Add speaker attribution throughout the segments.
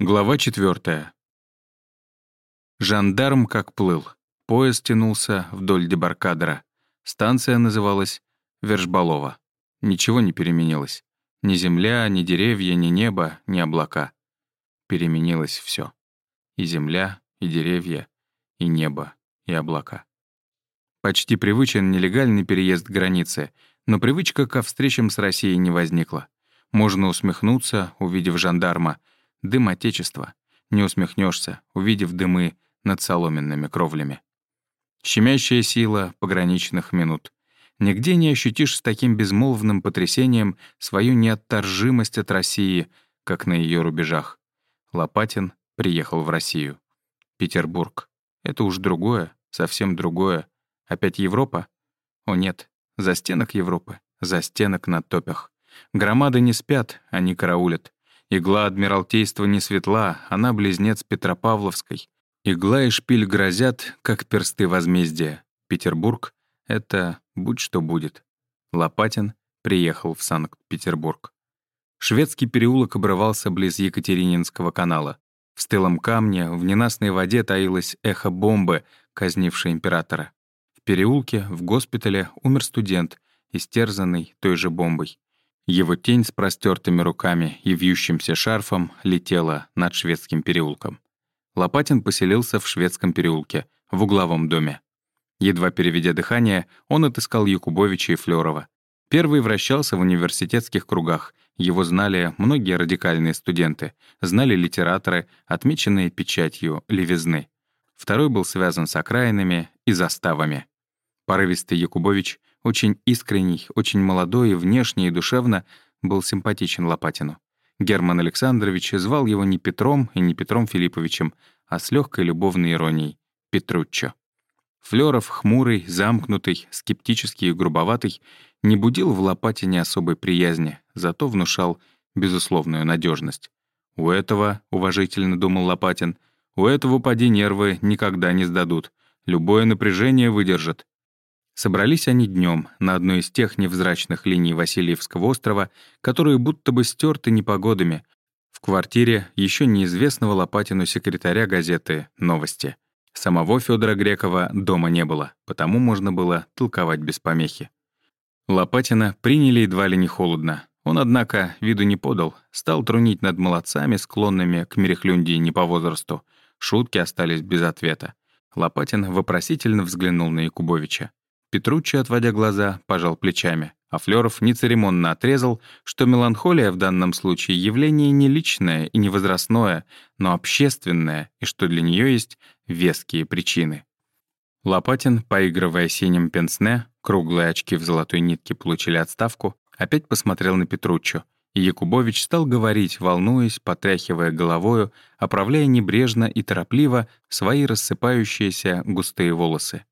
Speaker 1: Глава четвертая. Жандарм как плыл. Поезд тянулся вдоль дебаркадера. Станция называлась Вершбалова. Ничего не переменилось. Ни земля, ни деревья, ни небо, ни облака. Переменилось все. И земля, и деревья, и небо, и облака. Почти привычен нелегальный переезд границы, но привычка ко встречам с Россией не возникла. Можно усмехнуться, увидев жандарма — Дым Отечества. Не усмехнешься, увидев дымы над соломенными кровлями. Щемящая сила пограничных минут. Нигде не ощутишь с таким безмолвным потрясением свою неотторжимость от России, как на ее рубежах. Лопатин приехал в Россию. Петербург. Это уж другое, совсем другое. Опять Европа? О нет, за стенок Европы, за стенок на топях. Громады не спят, они караулят. Игла Адмиралтейства не светла, она близнец Петропавловской. Игла и шпиль грозят, как персты возмездия. Петербург — это будь что будет. Лопатин приехал в Санкт-Петербург. Шведский переулок обрывался близ Екатерининского канала. В стылом камне, в ненастной воде таилось эхо бомбы, казнившей императора. В переулке, в госпитале, умер студент, истерзанный той же бомбой. Его тень с простертыми руками и вьющимся шарфом летела над шведским переулком. Лопатин поселился в шведском переулке, в угловом доме. Едва переведя дыхание, он отыскал Якубовича и Флёрова. Первый вращался в университетских кругах, его знали многие радикальные студенты, знали литераторы, отмеченные печатью левизны. Второй был связан с окраинами и заставами. Порывистый Якубович очень искренний, очень молодой внешне и душевно был симпатичен Лопатину. Герман Александрович звал его не Петром и не Петром Филипповичем, а с легкой любовной иронией — Петруччо. Флёров, хмурый, замкнутый, скептический и грубоватый, не будил в Лопатине особой приязни, зато внушал безусловную надежность. «У этого, — уважительно думал Лопатин, — у этого поди нервы никогда не сдадут. Любое напряжение выдержит. Собрались они днем на одной из тех невзрачных линий Васильевского острова, которые будто бы стерты непогодами, в квартире еще неизвестного Лопатину секретаря газеты «Новости». Самого Федора Грекова дома не было, потому можно было толковать без помехи. Лопатина приняли едва ли не холодно. Он, однако, виду не подал, стал трунить над молодцами, склонными к мерехлюндии не по возрасту. Шутки остались без ответа. Лопатин вопросительно взглянул на Якубовича. Петруччи, отводя глаза, пожал плечами, а Флёров нецеремонно отрезал, что меланхолия в данном случае явление не личное и не возрастное, но общественное, и что для нее есть веские причины. Лопатин, поигрывая синим пенсне, круглые очки в золотой нитке получили отставку, опять посмотрел на Петруччо, и Якубович стал говорить, волнуясь, потряхивая головою, оправляя небрежно и торопливо свои рассыпающиеся густые волосы.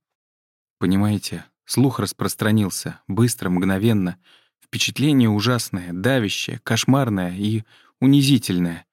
Speaker 1: Понимаете, слух распространился, быстро, мгновенно. Впечатление ужасное, давящее, кошмарное и унизительное.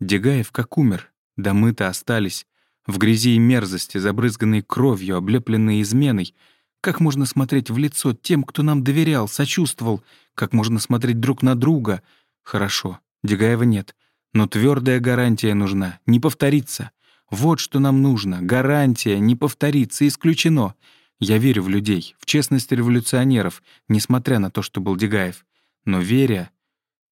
Speaker 1: Дегаев как умер, да мы-то остались. В грязи и мерзости, забрызганные кровью, облепленные изменой. Как можно смотреть в лицо тем, кто нам доверял, сочувствовал? Как можно смотреть друг на друга? Хорошо, Дегаева нет. Но твердая гарантия нужна, не повторится. Вот что нам нужно. Гарантия, не повторится, исключено. Я верю в людей, в честность революционеров, несмотря на то, что был Дегаев. Но веря,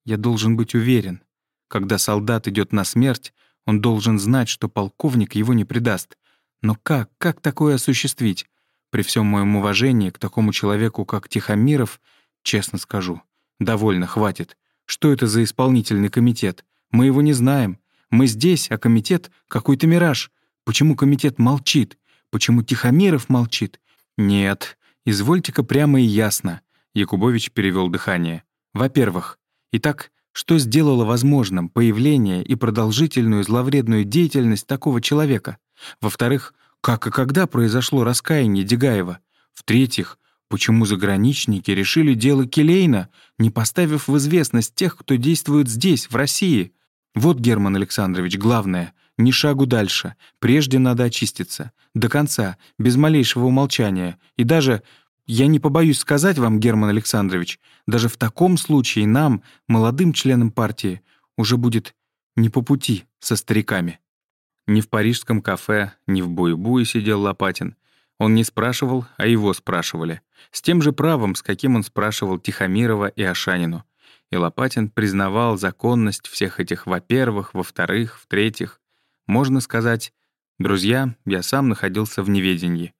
Speaker 1: я должен быть уверен. Когда солдат идет на смерть, он должен знать, что полковник его не предаст. Но как, как такое осуществить? При всем моем уважении к такому человеку, как Тихомиров, честно скажу, довольно, хватит. Что это за исполнительный комитет? Мы его не знаем. Мы здесь, а комитет — какой-то мираж. Почему комитет молчит? Почему Тихомиров молчит? «Нет, извольте-ка прямо и ясно», — Якубович перевел дыхание. «Во-первых, итак, что сделало возможным появление и продолжительную зловредную деятельность такого человека? Во-вторых, как и когда произошло раскаяние Дегаева? В-третьих, почему заграничники решили дело Келейна, не поставив в известность тех, кто действует здесь, в России? Вот, Герман Александрович, главное, ни шагу дальше. Прежде надо очиститься. До конца, без малейшего умолчания. И даже, я не побоюсь сказать вам, Герман Александрович, даже в таком случае нам, молодым членам партии, уже будет не по пути со стариками. Ни в парижском кафе, ни в Буе-Буе сидел Лопатин. Он не спрашивал, а его спрашивали. С тем же правом, с каким он спрашивал Тихомирова и Ашанину. И Лопатин признавал законность всех этих «во-первых», «во-вторых», «в-третьих». Можно сказать, «Друзья, я сам находился в неведении».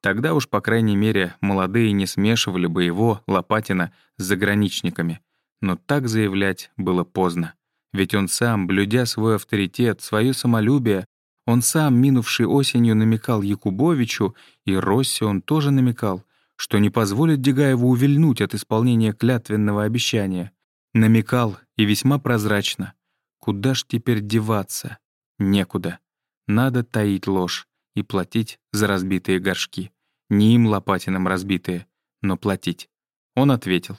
Speaker 1: Тогда уж, по крайней мере, молодые не смешивали бы его, Лопатина, с заграничниками. Но так заявлять было поздно. Ведь он сам, блюдя свой авторитет, свое самолюбие, он сам, минувшей осенью, намекал Якубовичу, и Росси он тоже намекал, что не позволит Дегаеву увильнуть от исполнения клятвенного обещания. Намекал, и весьма прозрачно. Куда ж теперь деваться? Некуда. Надо таить ложь и платить за разбитые горшки. Не им Лопатиным разбитые, но платить. Он ответил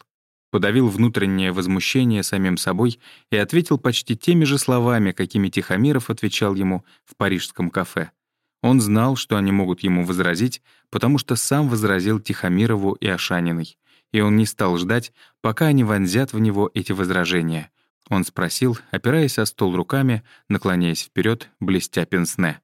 Speaker 1: подавил внутреннее возмущение самим собой и ответил почти теми же словами, какими Тихомиров отвечал ему в парижском кафе. Он знал, что они могут ему возразить, потому что сам возразил Тихомирову и Ашаниной, и он не стал ждать, пока они вонзят в него эти возражения. Он спросил, опираясь о стол руками, наклоняясь вперед, блестя пенсне.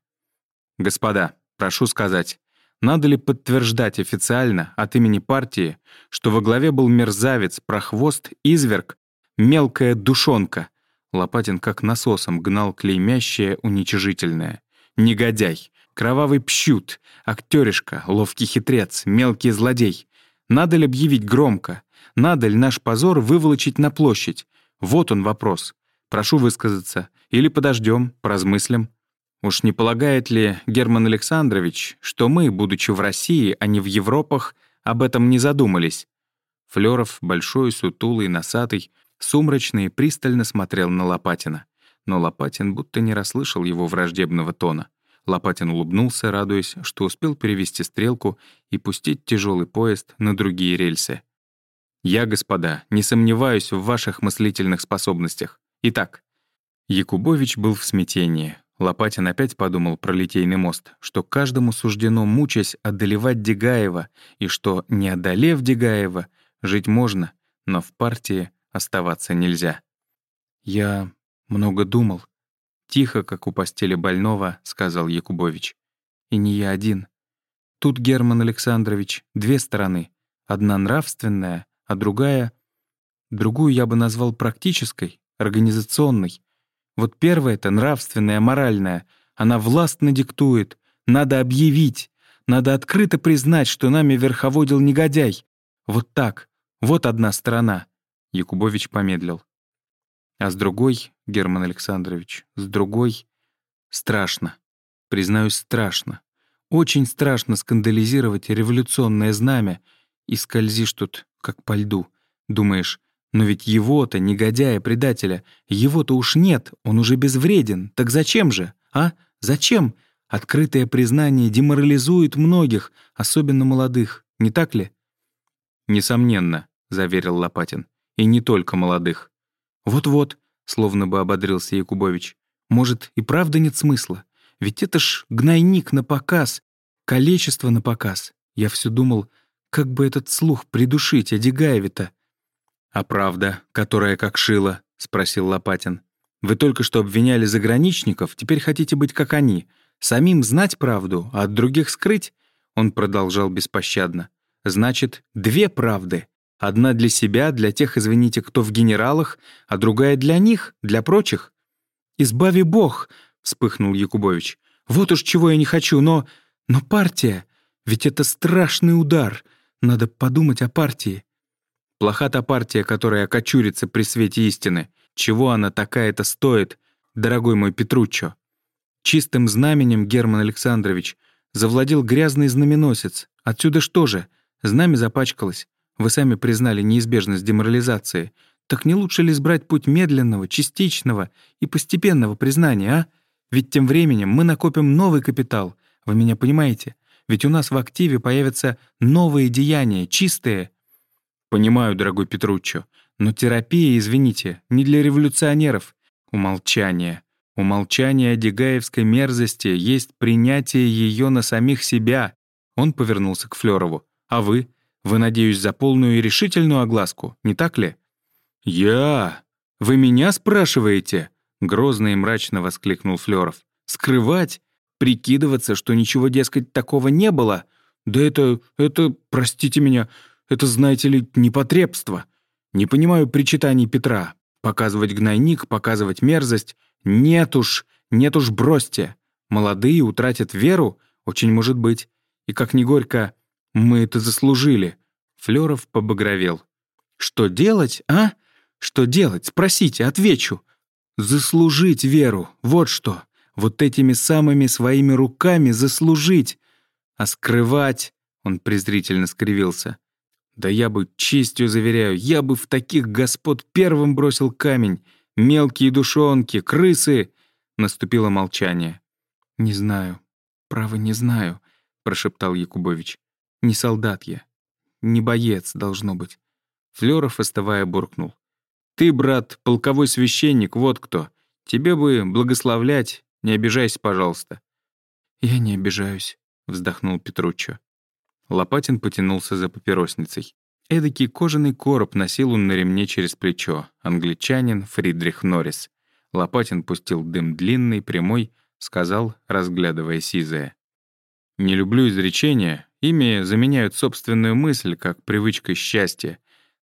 Speaker 1: «Господа, прошу сказать, надо ли подтверждать официально от имени партии, что во главе был мерзавец, прохвост, изверг, мелкая душонка? Лопатин как насосом гнал клеймящее уничижительное. Негодяй, кровавый пщут, актеришка, ловкий хитрец, мелкий злодей. Надо ли объявить громко? Надо ли наш позор выволочить на площадь? Вот он вопрос. Прошу высказаться. Или подождем, поразмыслим. Уж не полагает ли Герман Александрович, что мы, будучи в России, а не в Европах, об этом не задумались? Флёров, большой, сутулый, носатый, сумрачный пристально смотрел на Лопатина. Но Лопатин будто не расслышал его враждебного тона. Лопатин улыбнулся, радуясь, что успел перевести стрелку и пустить тяжелый поезд на другие рельсы. «Я, господа, не сомневаюсь в ваших мыслительных способностях. Итак». Якубович был в смятении. Лопатин опять подумал про Литейный мост, что каждому суждено, мучаясь, одолевать Дегаева, и что, не одолев Дегаева, жить можно, но в партии оставаться нельзя. «Я много думал», — тихо, как у постели больного, сказал Якубович. «И не я один. Тут, Герман Александрович, две стороны. Одна нравственная, а другая... Другую я бы назвал практической, организационной. Вот первая-то нравственная, моральная, она властно диктует. Надо объявить, надо открыто признать, что нами верховодил негодяй. Вот так, вот одна сторона. Якубович помедлил. А с другой, Герман Александрович, с другой... Страшно. Признаюсь, страшно. Очень страшно скандализировать революционное знамя и скользишь тут, как по льду. Думаешь, но ведь его-то, негодяя, предателя, его-то уж нет, он уже безвреден. Так зачем же, а? Зачем? Открытое признание деморализует многих, особенно молодых, не так ли? «Несомненно», — заверил Лопатин. «И не только молодых». «Вот-вот», — словно бы ободрился Якубович. «Может, и правда нет смысла? Ведь это ж гнойник на показ, количество на показ. Я все думал, как бы этот слух придушить, о Дегаеве-то. «А правда, которая как шила?» — спросил Лопатин. «Вы только что обвиняли заграничников, теперь хотите быть как они. Самим знать правду, а от других скрыть?» Он продолжал беспощадно. «Значит, две правды. Одна для себя, для тех, извините, кто в генералах, а другая для них, для прочих». «Избави Бог!» — вспыхнул Якубович. «Вот уж чего я не хочу, но... Но партия! Ведь это страшный удар. Надо подумать о партии. Плоха та партия, которая окочурится при свете истины. Чего она такая-то стоит, дорогой мой Петруччо? Чистым знаменем, Герман Александрович, завладел грязный знаменосец. Отсюда что же? Знамя запачкалось. Вы сами признали неизбежность деморализации. Так не лучше ли избрать путь медленного, частичного и постепенного признания, а? Ведь тем временем мы накопим новый капитал. Вы меня понимаете? Ведь у нас в активе появятся новые деяния, чистые, «Понимаю, дорогой Петруччо, но терапия, извините, не для революционеров. Умолчание. Умолчание о дегаевской мерзости есть принятие ее на самих себя». Он повернулся к Флёрову. «А вы? Вы, надеюсь, за полную и решительную огласку, не так ли?» «Я? Вы меня спрашиваете?» Грозно и мрачно воскликнул Флёров. «Скрывать? Прикидываться, что ничего, дескать, такого не было? Да это... это... простите меня... это, знаете ли, непотребство. Не понимаю причитаний Петра. Показывать гнойник, показывать мерзость. Нет уж, нет уж, бросьте. Молодые утратят веру? Очень может быть. И как ни горько, мы это заслужили. Флёров побагровел. Что делать, а? Что делать? Спросите, отвечу. Заслужить веру, вот что. Вот этими самыми своими руками заслужить. А скрывать, он презрительно скривился. Да я бы, честью заверяю, я бы в таких господ первым бросил камень. Мелкие душонки, крысы. Наступило молчание. «Не знаю, право не знаю», — прошептал Якубович. «Не солдат я, не боец, должно быть». Флёров, остывая, буркнул. «Ты, брат, полковой священник, вот кто. Тебе бы благословлять, не обижайся, пожалуйста». «Я не обижаюсь», — вздохнул Петруччо. Лопатин потянулся за папиросницей. Эдакий кожаный короб носил он на ремне через плечо. Англичанин Фридрих Норрис. Лопатин пустил дым длинный, прямой, сказал, разглядывая сизое. «Не люблю изречения. Ими заменяют собственную мысль, как привычкой счастья.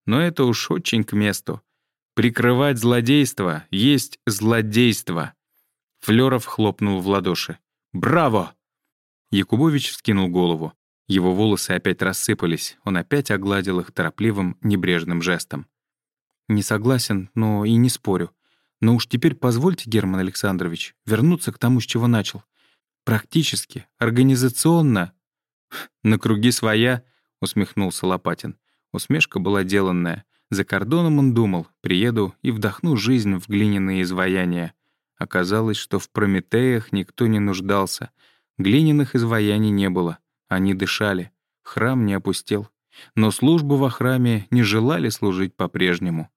Speaker 1: Но это уж очень к месту. Прикрывать злодейство есть злодейство. Флёров хлопнул в ладоши. «Браво!» Якубович вскинул голову. Его волосы опять рассыпались, он опять огладил их торопливым, небрежным жестом. «Не согласен, но и не спорю. Но уж теперь позвольте, Герман Александрович, вернуться к тому, с чего начал. Практически, организационно...» «На круги своя», — усмехнулся Лопатин. Усмешка была деланная. За кордоном он думал, приеду и вдохну жизнь в глиняные изваяния. Оказалось, что в Прометеях никто не нуждался. Глиняных изваяний не было. Они дышали. Храм не опустел. Но службу во храме не желали служить по-прежнему.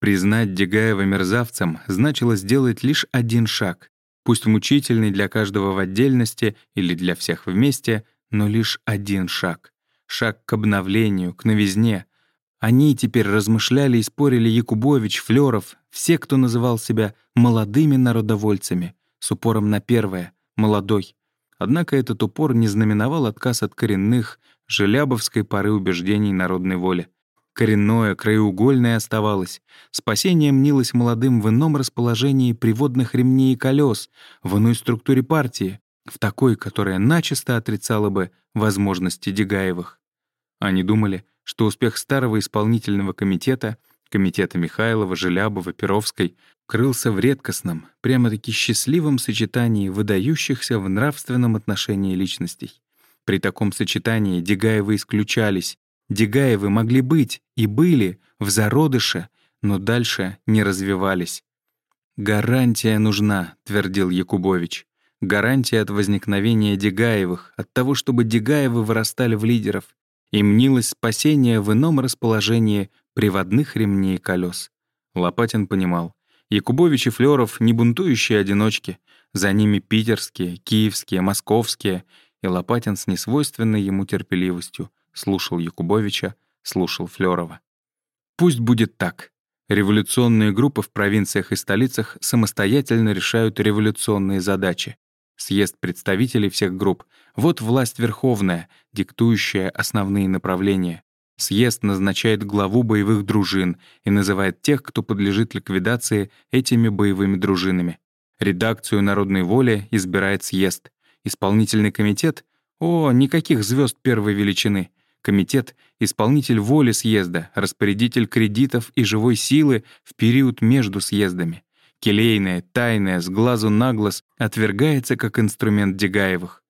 Speaker 1: Признать Дегаева мерзавцем значило сделать лишь один шаг. Пусть мучительный для каждого в отдельности или для всех вместе, но лишь один шаг. Шаг к обновлению, к новизне, они теперь размышляли и спорили Якубович, Флёров, все, кто называл себя молодыми народовольцами, с упором на первое — молодой. Однако этот упор не знаменовал отказ от коренных, желябовской поры убеждений народной воли. Коренное, краеугольное оставалось. Спасение мнилось молодым в ином расположении приводных ремней и колес, в иной структуре партии, в такой, которая начисто отрицала бы возможности Дегаевых. Они думали, что успех старого исполнительного комитета, комитета Михайлова, Желябова, Перовской, крылся в редкостном, прямо-таки счастливом сочетании выдающихся в нравственном отношении личностей. При таком сочетании Дегаевы исключались. Дегаевы могли быть и были в зародыше, но дальше не развивались. «Гарантия нужна», — твердил Якубович. «Гарантия от возникновения Дегаевых, от того, чтобы Дегаевы вырастали в лидеров, и мнилось спасение в ином расположении приводных ремней и колес. Лопатин понимал. Якубович и Флёров — не бунтующие одиночки. За ними питерские, киевские, московские. И Лопатин с несвойственной ему терпеливостью слушал Якубовича, слушал Флёрова. Пусть будет так. Революционные группы в провинциях и столицах самостоятельно решают революционные задачи. Съезд представителей всех групп — вот власть верховная, диктующая основные направления. Съезд назначает главу боевых дружин и называет тех, кто подлежит ликвидации этими боевыми дружинами. Редакцию «Народной воли» избирает съезд. Исполнительный комитет — о, никаких звезд первой величины. Комитет — исполнитель воли съезда, распорядитель кредитов и живой силы в период между съездами. Келейное, тайное, с глазу на глаз отвергается как инструмент Дегаевых.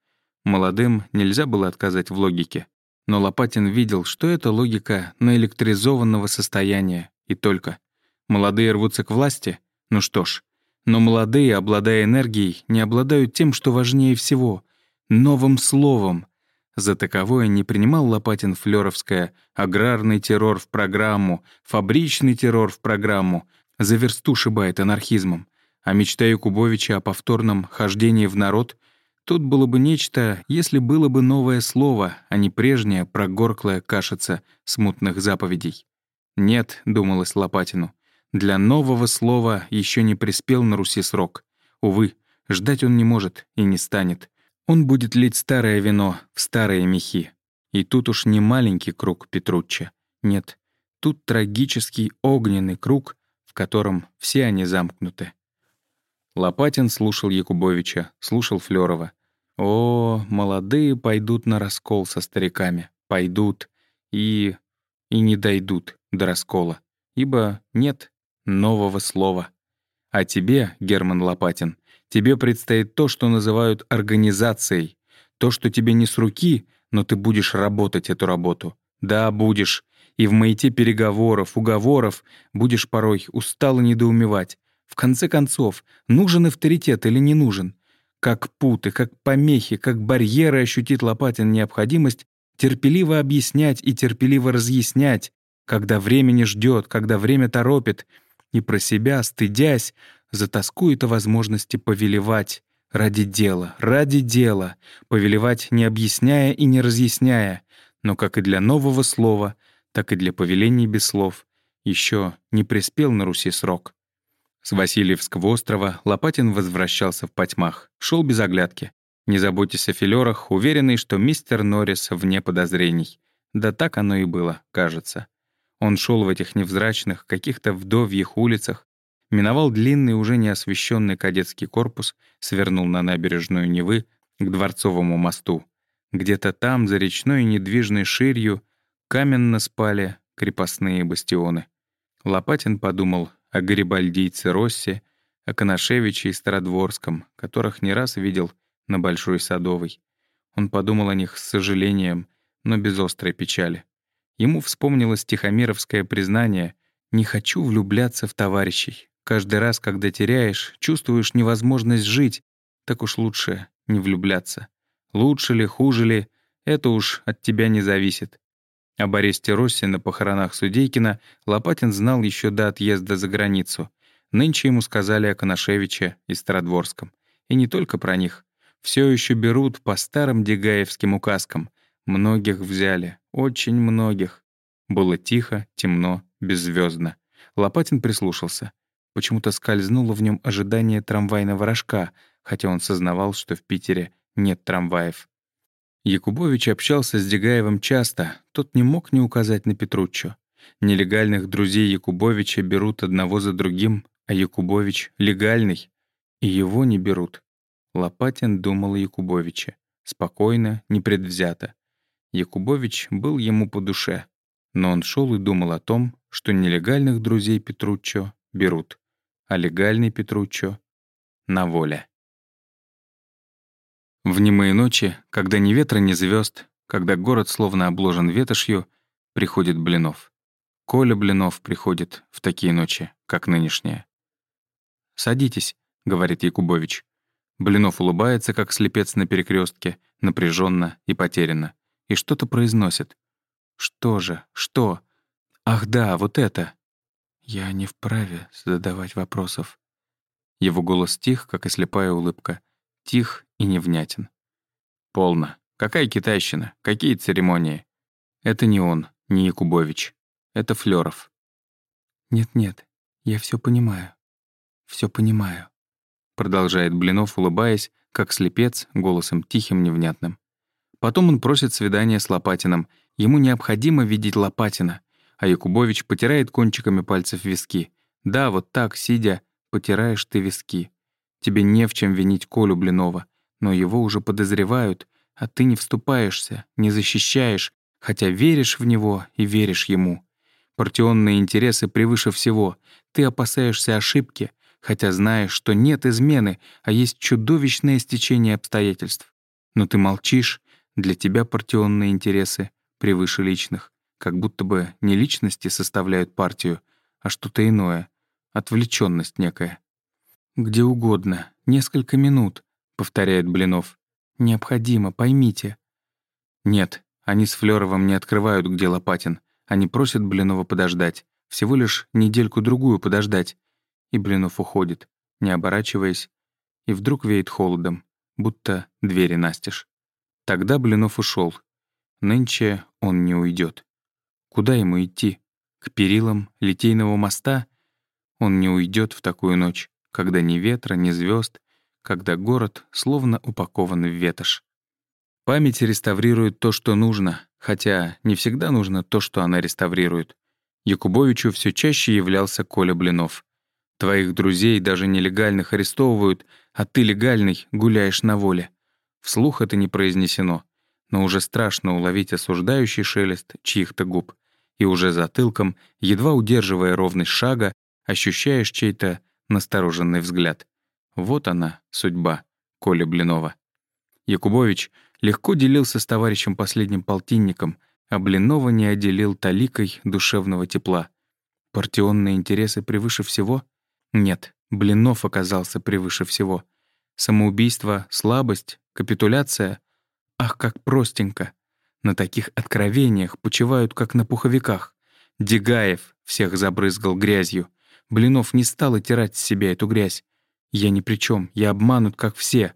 Speaker 1: Молодым нельзя было отказать в логике. Но Лопатин видел, что это логика наэлектризованного состояния, и только. Молодые рвутся к власти? Ну что ж. Но молодые, обладая энергией, не обладают тем, что важнее всего — новым словом. За таковое не принимал Лопатин флёровское аграрный террор в программу, фабричный террор в программу, за версту шибает анархизмом. А мечта Якубовича о повторном хождении в народ — тут было бы нечто, если было бы новое слово, а не прежняя прогорклая кашица смутных заповедей. «Нет», — думалось Лопатину, — Для нового слова еще не приспел на Руси срок. Увы, ждать он не может и не станет. Он будет лить старое вино в старые мехи. И тут уж не маленький круг Петручча. Нет, тут трагический огненный круг, в котором все они замкнуты. Лопатин слушал Якубовича, слушал Флёрова. О, молодые пойдут на раскол со стариками. Пойдут. И... и не дойдут до раскола. Ибо нет нового слова. А тебе, Герман Лопатин, тебе предстоит то, что называют организацией. То, что тебе не с руки, но ты будешь работать эту работу. Да, будешь. И в маяте переговоров, уговоров будешь порой устало недоумевать. В конце концов, нужен авторитет или не нужен? Как путы, как помехи, как барьеры ощутит Лопатин необходимость терпеливо объяснять и терпеливо разъяснять, когда время не ждет, когда время торопит, и про себя, стыдясь, затаскует о возможности повелевать ради дела, ради дела, повелевать не объясняя и не разъясняя, но как и для нового слова, так и для повелений без слов, еще не приспел на Руси срок. С Васильевского острова Лопатин возвращался в потьмах, шел без оглядки. Не заботьтесь о филерах, уверенный, что мистер Норрис вне подозрений. Да так оно и было, кажется. Он шел в этих невзрачных, каких-то вдовьих улицах, миновал длинный, уже не освещенный кадетский корпус, свернул на набережную Невы к Дворцовому мосту. Где-то там, за речной недвижной ширью, каменно спали крепостные бастионы. Лопатин подумал о гарибальдийце Росси, о Коношевиче и Стародворском, которых не раз видел на Большой Садовой. Он подумал о них с сожалением, но без острой печали. Ему вспомнилось тихомировское признание «Не хочу влюбляться в товарищей. Каждый раз, когда теряешь, чувствуешь невозможность жить, так уж лучше не влюбляться. Лучше ли, хуже ли, это уж от тебя не зависит». Об аресте Росси на похоронах Судейкина Лопатин знал еще до отъезда за границу. Нынче ему сказали о Коношевиче и Стародворском. И не только про них. Все еще берут по старым дегаевским указкам. Многих взяли, очень многих. Было тихо, темно, беззвездно. Лопатин прислушался. Почему-то скользнуло в нем ожидание трамвайного рожка, хотя он сознавал, что в Питере нет трамваев. Якубович общался с Дегаевым часто, тот не мог не указать на Петруччо. Нелегальных друзей Якубовича берут одного за другим, а Якубович — легальный. И его не берут. Лопатин думал о Якубовиче. Спокойно, непредвзято. Якубович был ему по душе, но он шел и думал о том, что нелегальных друзей Петруччо берут, а легальный Петруччо — на воле. В немые ночи, когда ни ветра, ни звезд, когда город словно обложен ветошью, приходит Блинов. Коля Блинов приходит в такие ночи, как нынешняя. «Садитесь», — говорит Якубович. Блинов улыбается, как слепец на перекрестке, напряженно и потерянно и что-то произносит. Что же? Что? Ах да, вот это. Я не вправе задавать вопросов. Его голос тих, как и слепая улыбка. Тих и невнятен. Полно. Какая китайщина? Какие церемонии? Это не он, не Якубович. Это Флёров. Нет-нет, я все понимаю. Все понимаю. Продолжает Блинов, улыбаясь, как слепец, голосом тихим, невнятным. Потом он просит свидания с Лопатином. Ему необходимо видеть Лопатина. А Якубович потирает кончиками пальцев виски. Да, вот так, сидя, потираешь ты виски. Тебе не в чем винить Колю Блинова. Но его уже подозревают, а ты не вступаешься, не защищаешь, хотя веришь в него и веришь ему. Партионные интересы превыше всего. Ты опасаешься ошибки, хотя знаешь, что нет измены, а есть чудовищное стечение обстоятельств. Но ты молчишь, для тебя партионные интересы превыше личных, как будто бы не личности составляют партию, а что-то иное, отвлеченность некая. «Где угодно, несколько минут», — повторяет Блинов. «Необходимо, поймите». Нет, они с Флёровым не открывают, где Лопатин. Они просят Блинова подождать. Всего лишь недельку-другую подождать. И Блинов уходит, не оборачиваясь. И вдруг веет холодом, будто двери настежь. Тогда Блинов ушел. Нынче он не уйдет. Куда ему идти? К перилам Литейного моста? Он не уйдет в такую ночь, когда ни ветра, ни звезд, когда город словно упакован в ветошь. Память реставрирует то, что нужно, хотя не всегда нужно то, что она реставрирует. Якубовичу все чаще являлся Коля Блинов. Твоих друзей даже нелегальных арестовывают, а ты легальный гуляешь на воле. Вслух это не произнесено, но уже страшно уловить осуждающий шелест чьих-то губ. И уже затылком, едва удерживая ровность шага, ощущаешь чей-то настороженный взгляд. Вот она, судьба Коля Блинова. Якубович легко делился с товарищем последним полтинником, а Блинова не отделил таликой душевного тепла. Партионные интересы превыше всего? Нет, Блинов оказался превыше всего. Самоубийство, слабость, капитуляция? Ах, как простенько. На таких откровениях почивают, как на пуховиках. Дегаев всех забрызгал грязью. Блинов не стал оттирать с себя эту грязь. Я ни при чем, я обманут, как все.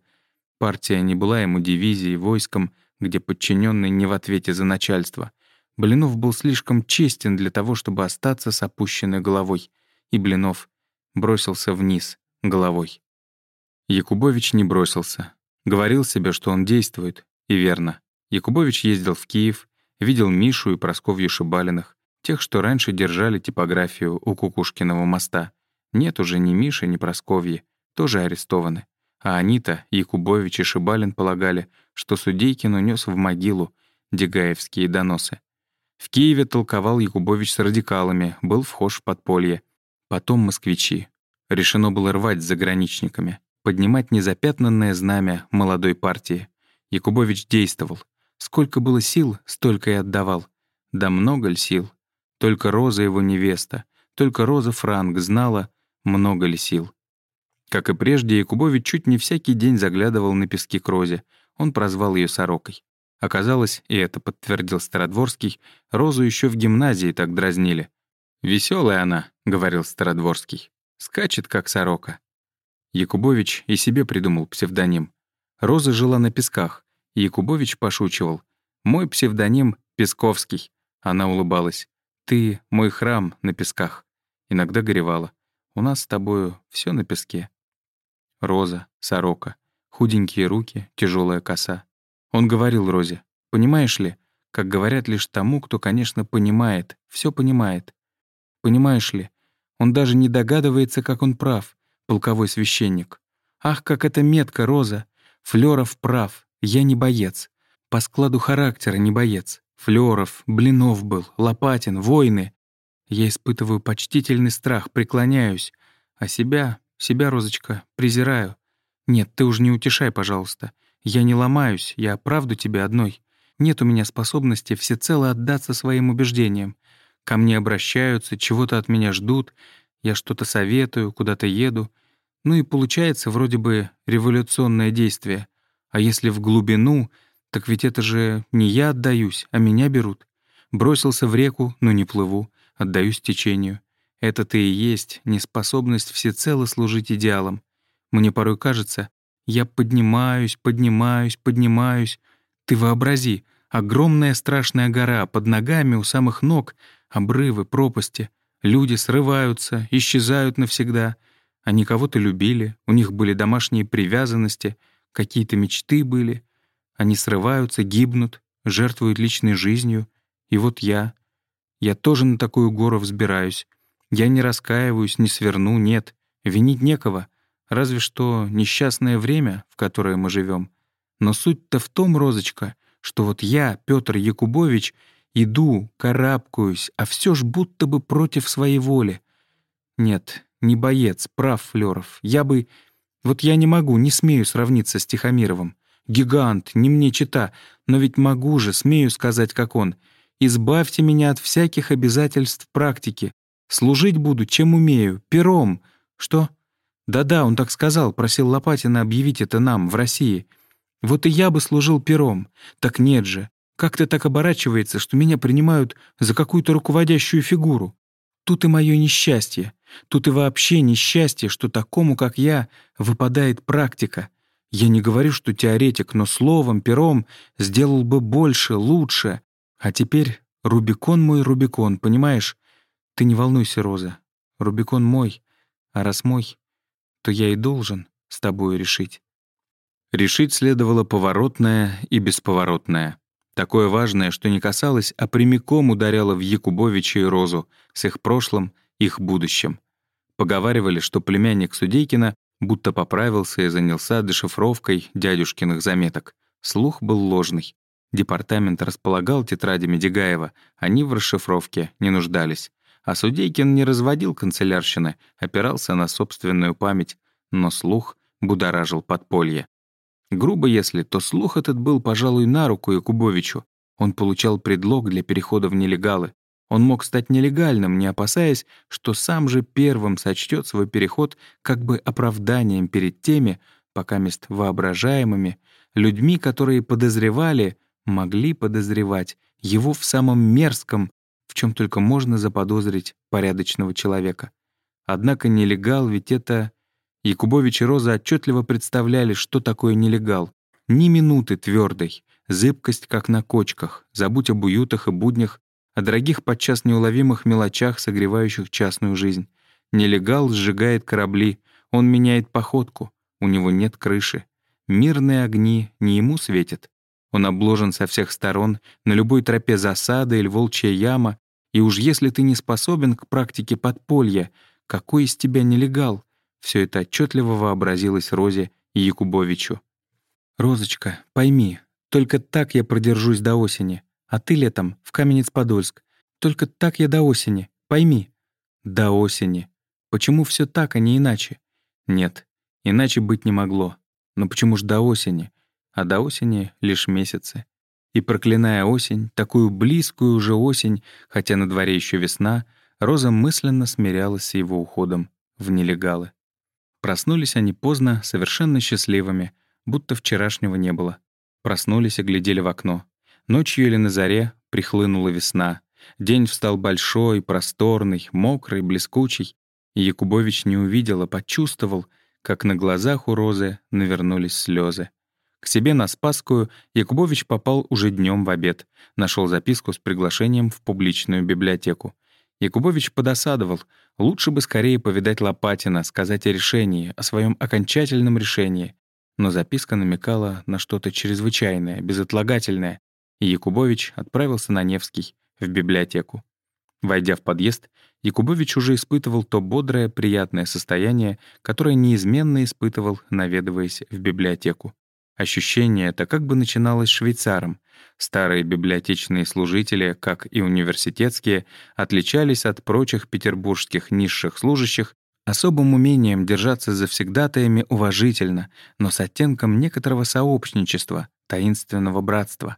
Speaker 1: Партия не была ему дивизией, войском, где подчиненный не в ответе за начальство. Блинов был слишком честен для того, чтобы остаться с опущенной головой. И Блинов бросился вниз головой. Якубович не бросился. Говорил себе, что он действует, и верно. Якубович ездил в Киев, видел Мишу и Просковью Шибалиных, тех, что раньше держали типографию у Кукушкиного моста. Нет уже ни Миши, ни Просковьи, тоже арестованы. А они-то, Якубович и Шибалин полагали, что Судейкин унес в могилу дегаевские доносы. В Киеве толковал Якубович с радикалами, был вхож в подполье. Потом москвичи. Решено было рвать с заграничниками, поднимать незапятнанное знамя молодой партии. Якубович действовал. Сколько было сил, столько и отдавал. Да много ли сил? Только Роза его невеста, только Роза Франк знала, много ли сил. Как и прежде, Якубович чуть не всякий день заглядывал на пески к. Он прозвал ее сорокой. Оказалось, и это подтвердил Стародворский, Розу еще в гимназии так дразнили. Веселая она», — говорил Стародворский. «Скачет, как сорока». Якубович и себе придумал псевдоним. Роза жила на песках, и Якубович пошучивал. «Мой псевдоним — Песковский». Она улыбалась. «Ты — мой храм на песках». Иногда горевала. «У нас с тобою все на песке». Роза, сорока, худенькие руки, тяжелая коса. Он говорил Розе, «Понимаешь ли, как говорят лишь тому, кто, конечно, понимает, все понимает. Понимаешь ли, он даже не догадывается, как он прав, полковой священник. Ах, как это метко, Роза! Флёров прав, я не боец. По складу характера не боец. Флёров, Блинов был, Лопатин, войны. Я испытываю почтительный страх, преклоняюсь. А себя, себя, Розочка, презираю. Нет, ты уж не утешай, пожалуйста. Я не ломаюсь, я правду тебе одной. Нет у меня способности всецело отдаться своим убеждениям. Ко мне обращаются, чего-то от меня ждут, я что-то советую, куда-то еду. Ну и получается вроде бы революционное действие. А если в глубину, так ведь это же не я отдаюсь, а меня берут. Бросился в реку, но не плыву, отдаюсь течению. Это-то и есть неспособность всецело служить идеалам. Мне порой кажется, я поднимаюсь, поднимаюсь, поднимаюсь. Ты вообрази, огромная страшная гора под ногами у самых ног, обрывы, пропасти. Люди срываются, исчезают навсегда. Они кого-то любили, у них были домашние привязанности, какие-то мечты были. Они срываются, гибнут, жертвуют личной жизнью. И вот я. Я тоже на такую гору взбираюсь. Я не раскаиваюсь, не сверну, нет. Винить некого. Разве что несчастное время, в которое мы живем. Но суть-то в том, Розочка, что вот я, Петр Якубович, иду, карабкаюсь, а все ж будто бы против своей воли. Нет, не боец, прав Флёров. Я бы... Вот я не могу, не смею сравниться с Тихомировым. Гигант, не мне чита, но ведь могу же, смею сказать, как он. Избавьте меня от всяких обязательств практики. Служить буду, чем умею, пером. Что? Да-да, он так сказал, просил Лопатина объявить это нам, в России. Вот и я бы служил пером. Так нет же. Как-то так оборачивается, что меня принимают за какую-то руководящую фигуру. Тут и мое несчастье. Тут и вообще несчастье, что такому, как я, выпадает практика. Я не говорю, что теоретик, но словом, пером сделал бы больше, лучше. А теперь Рубикон мой Рубикон, понимаешь? Ты не волнуйся, Роза. Рубикон мой,
Speaker 2: А раз мой, то я и должен с тобой решить.
Speaker 1: Решить следовало поворотное и бесповоротное. Такое важное, что не касалось, а прямиком ударяло в Якубовича и Розу с их прошлым, их будущим. Поговаривали, что племянник Судейкина будто поправился и занялся дешифровкой дядюшкиных заметок. Слух был ложный. Департамент располагал тетрадями Дегаева, они в расшифровке не нуждались. А Судейкин не разводил канцелярщины, опирался на собственную память, но слух будоражил подполье. Грубо если, то слух этот был, пожалуй, на руку Якубовичу. Он получал предлог для перехода в нелегалы. Он мог стать нелегальным, не опасаясь, что сам же первым сочтет свой переход как бы оправданием перед теми, пока мест воображаемыми, людьми, которые подозревали, могли подозревать его в самом мерзком, в чем только можно заподозрить порядочного человека. Однако нелегал ведь это Якубович и Роза отчетливо представляли, что такое нелегал. Ни минуты твердой, зыбкость, как на кочках, забудь об уютах и буднях, о дорогих подчас неуловимых мелочах, согревающих частную жизнь. Нелегал сжигает корабли, он меняет походку, у него нет крыши. Мирные огни не ему светят. Он обложен со всех сторон, на любой тропе засада или волчья яма, и уж если ты не способен к практике подполья, какой из тебя нелегал? Все это отчетливо вообразилось Розе и Якубовичу. «Розочка, пойми, только так я продержусь до осени, а ты летом в Каменец-Подольск. Только так я до осени, пойми». «До осени. Почему все так, а не иначе?» «Нет, иначе быть не могло. Но почему ж до осени? А до осени лишь месяцы. И проклиная осень, такую близкую уже осень, хотя на дворе еще весна, Роза мысленно смирялась с его уходом в нелегалы. Проснулись они поздно, совершенно счастливыми, будто вчерашнего не было. Проснулись и глядели в окно. Ночью или на заре прихлынула весна. День встал большой, просторный, мокрый, блескучий. И Якубович не увидел, а почувствовал, как на глазах у Розы навернулись слезы. К себе на Спасскую Якубович попал уже днем в обед, нашел записку с приглашением в публичную библиотеку. Якубович подосадовал. Лучше бы скорее повидать Лопатина, сказать о решении, о своем окончательном решении. Но записка намекала на что-то чрезвычайное, безотлагательное, и Якубович отправился на Невский, в библиотеку. Войдя в подъезд, Якубович уже испытывал то бодрое, приятное состояние, которое неизменно испытывал, наведываясь в библиотеку. Ощущение это как бы начиналось швейцаром. Старые библиотечные служители, как и университетские, отличались от прочих петербургских низших служащих особым умением держаться за всегдатаями уважительно, но с оттенком некоторого сообщничества, таинственного братства.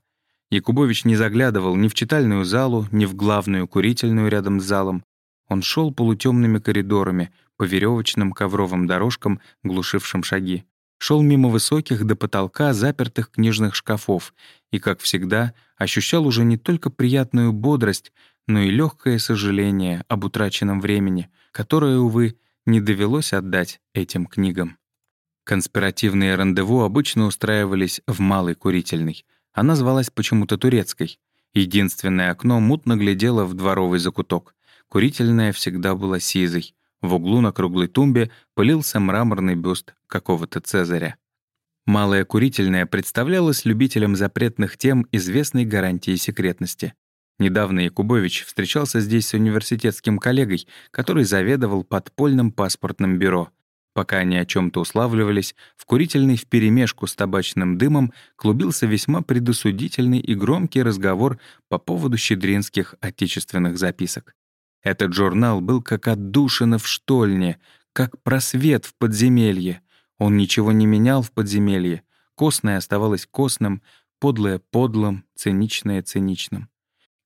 Speaker 1: Якубович не заглядывал ни в читальную залу, ни в главную курительную рядом с залом. Он шел полутемными коридорами, по веревочным ковровым дорожкам, глушившим шаги шел мимо высоких до потолка запертых книжных шкафов и, как всегда, ощущал уже не только приятную бодрость, но и легкое сожаление об утраченном времени, которое, увы, не довелось отдать этим книгам. Конспиративные рандеву обычно устраивались в малой курительной. Она звалась почему-то турецкой. Единственное окно мутно глядело в дворовый закуток. Курительная всегда была сизой. В углу на круглой тумбе пылился мраморный бюст какого-то Цезаря. Малая курительная представлялась любителям запретных тем известной гарантии секретности. Недавно Якубович встречался здесь с университетским коллегой, который заведовал подпольным паспортным бюро. Пока они о чем то уславливались, в курительной вперемешку с табачным дымом клубился весьма предосудительный и громкий разговор по поводу щедринских отечественных записок. Этот журнал был как отдушина в штольне, как просвет в подземелье. Он ничего не менял в подземелье. Костное оставалось костным, подлое — подлым, циничное — циничным.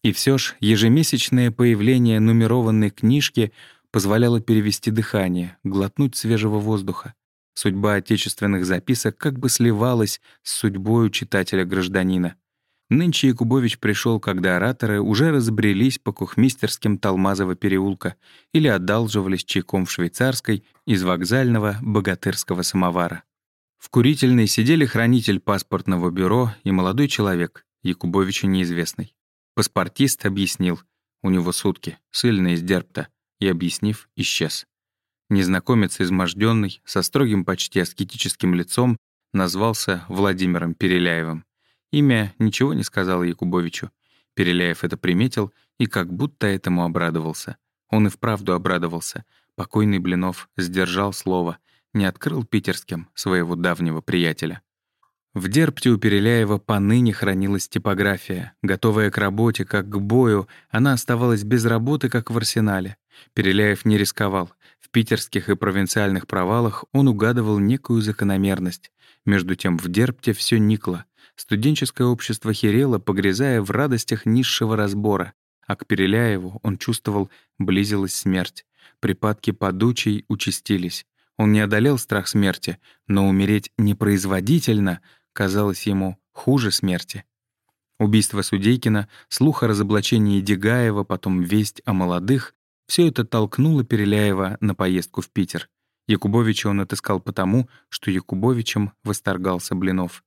Speaker 1: И все ж ежемесячное появление нумерованной книжки позволяло перевести дыхание, глотнуть свежего воздуха. Судьба отечественных записок как бы сливалась с судьбой читателя-гражданина. Нынче Якубович пришел, когда ораторы уже разбрелись по кухмистерским Талмазово переулка или одалживались чайком в швейцарской из вокзального богатырского самовара. В курительной сидели хранитель паспортного бюро и молодой человек, Якубовичу неизвестный. Паспортист объяснил, у него сутки, сыльный из дерпта, и, объяснив, исчез. Незнакомец изможденный, со строгим почти аскетическим лицом, назвался Владимиром Переляевым. Имя ничего не сказал Якубовичу. Переляев это приметил и как будто этому обрадовался. Он и вправду обрадовался. Покойный Блинов сдержал слово, не открыл питерским своего давнего приятеля. В Дерпте у Переляева поныне хранилась типография. Готовая к работе, как к бою, она оставалась без работы, как в арсенале. Переляев не рисковал. В питерских и провинциальных провалах он угадывал некую закономерность. Между тем в Дерпте все никло. Студенческое общество херело, погрязая в радостях низшего разбора. А к Переляеву он чувствовал, близилась смерть. Припадки подучей участились. Он не одолел страх смерти, но умереть непроизводительно — казалось ему хуже смерти. Убийство Судейкина, слух о разоблачении Дегаева, потом весть о молодых — все это толкнуло Переляева на поездку в Питер. Якубовича он отыскал потому, что Якубовичем восторгался Блинов.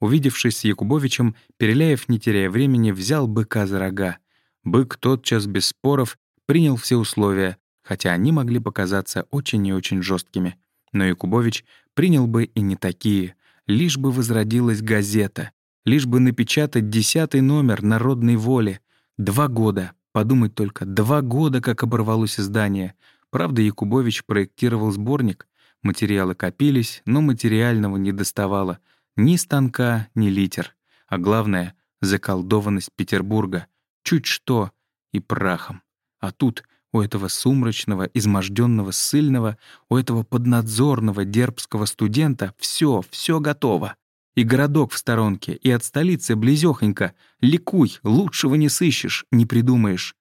Speaker 1: Увидевшись с Якубовичем, Переляев, не теряя времени, взял быка за рога. Бык тотчас без споров принял все условия, хотя они могли показаться очень и очень жесткими. Но Якубович принял бы и не такие, Лишь бы возродилась газета, лишь бы напечатать десятый номер «Народной воли». Два года, подумать только, два года, как оборвалось издание. Правда, Якубович проектировал сборник. Материалы копились, но материального не доставало. Ни станка, ни литер. А главное — заколдованность Петербурга. Чуть что — и прахом. А тут у этого сумрачного, изможденного, ссыльного, у этого поднадзорного дербского студента все, все готово. И городок в сторонке, и от столицы близёхонько. Ликуй, лучшего не сыщешь, не придумаешь.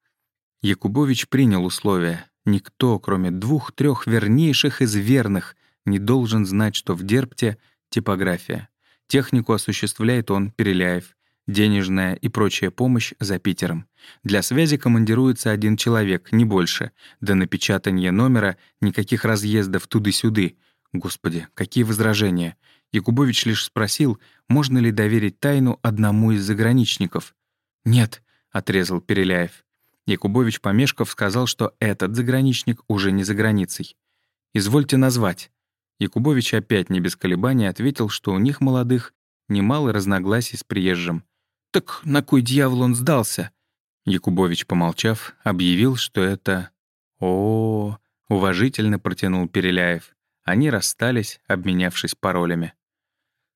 Speaker 1: Якубович принял условия. Никто, кроме двух-трех вернейших из верных, не должен знать, что в Дербте типография. Технику осуществляет он, Переляев денежная и прочая помощь за Питером. Для связи командируется один человек, не больше. До напечатания номера никаких разъездов туды-сюды. Господи, какие возражения. Якубович лишь спросил, можно ли доверить тайну одному из заграничников. «Нет», — отрезал Переляев. Якубович, помешков, сказал, что этот заграничник уже не за границей. «Извольте назвать». Якубович опять не без колебаний ответил, что у них, молодых, немало разногласий с приезжим. «Так на кой дьявол он сдался?» Якубович, помолчав, объявил, что это... о, уважительно протянул Переляев. Они расстались, обменявшись паролями.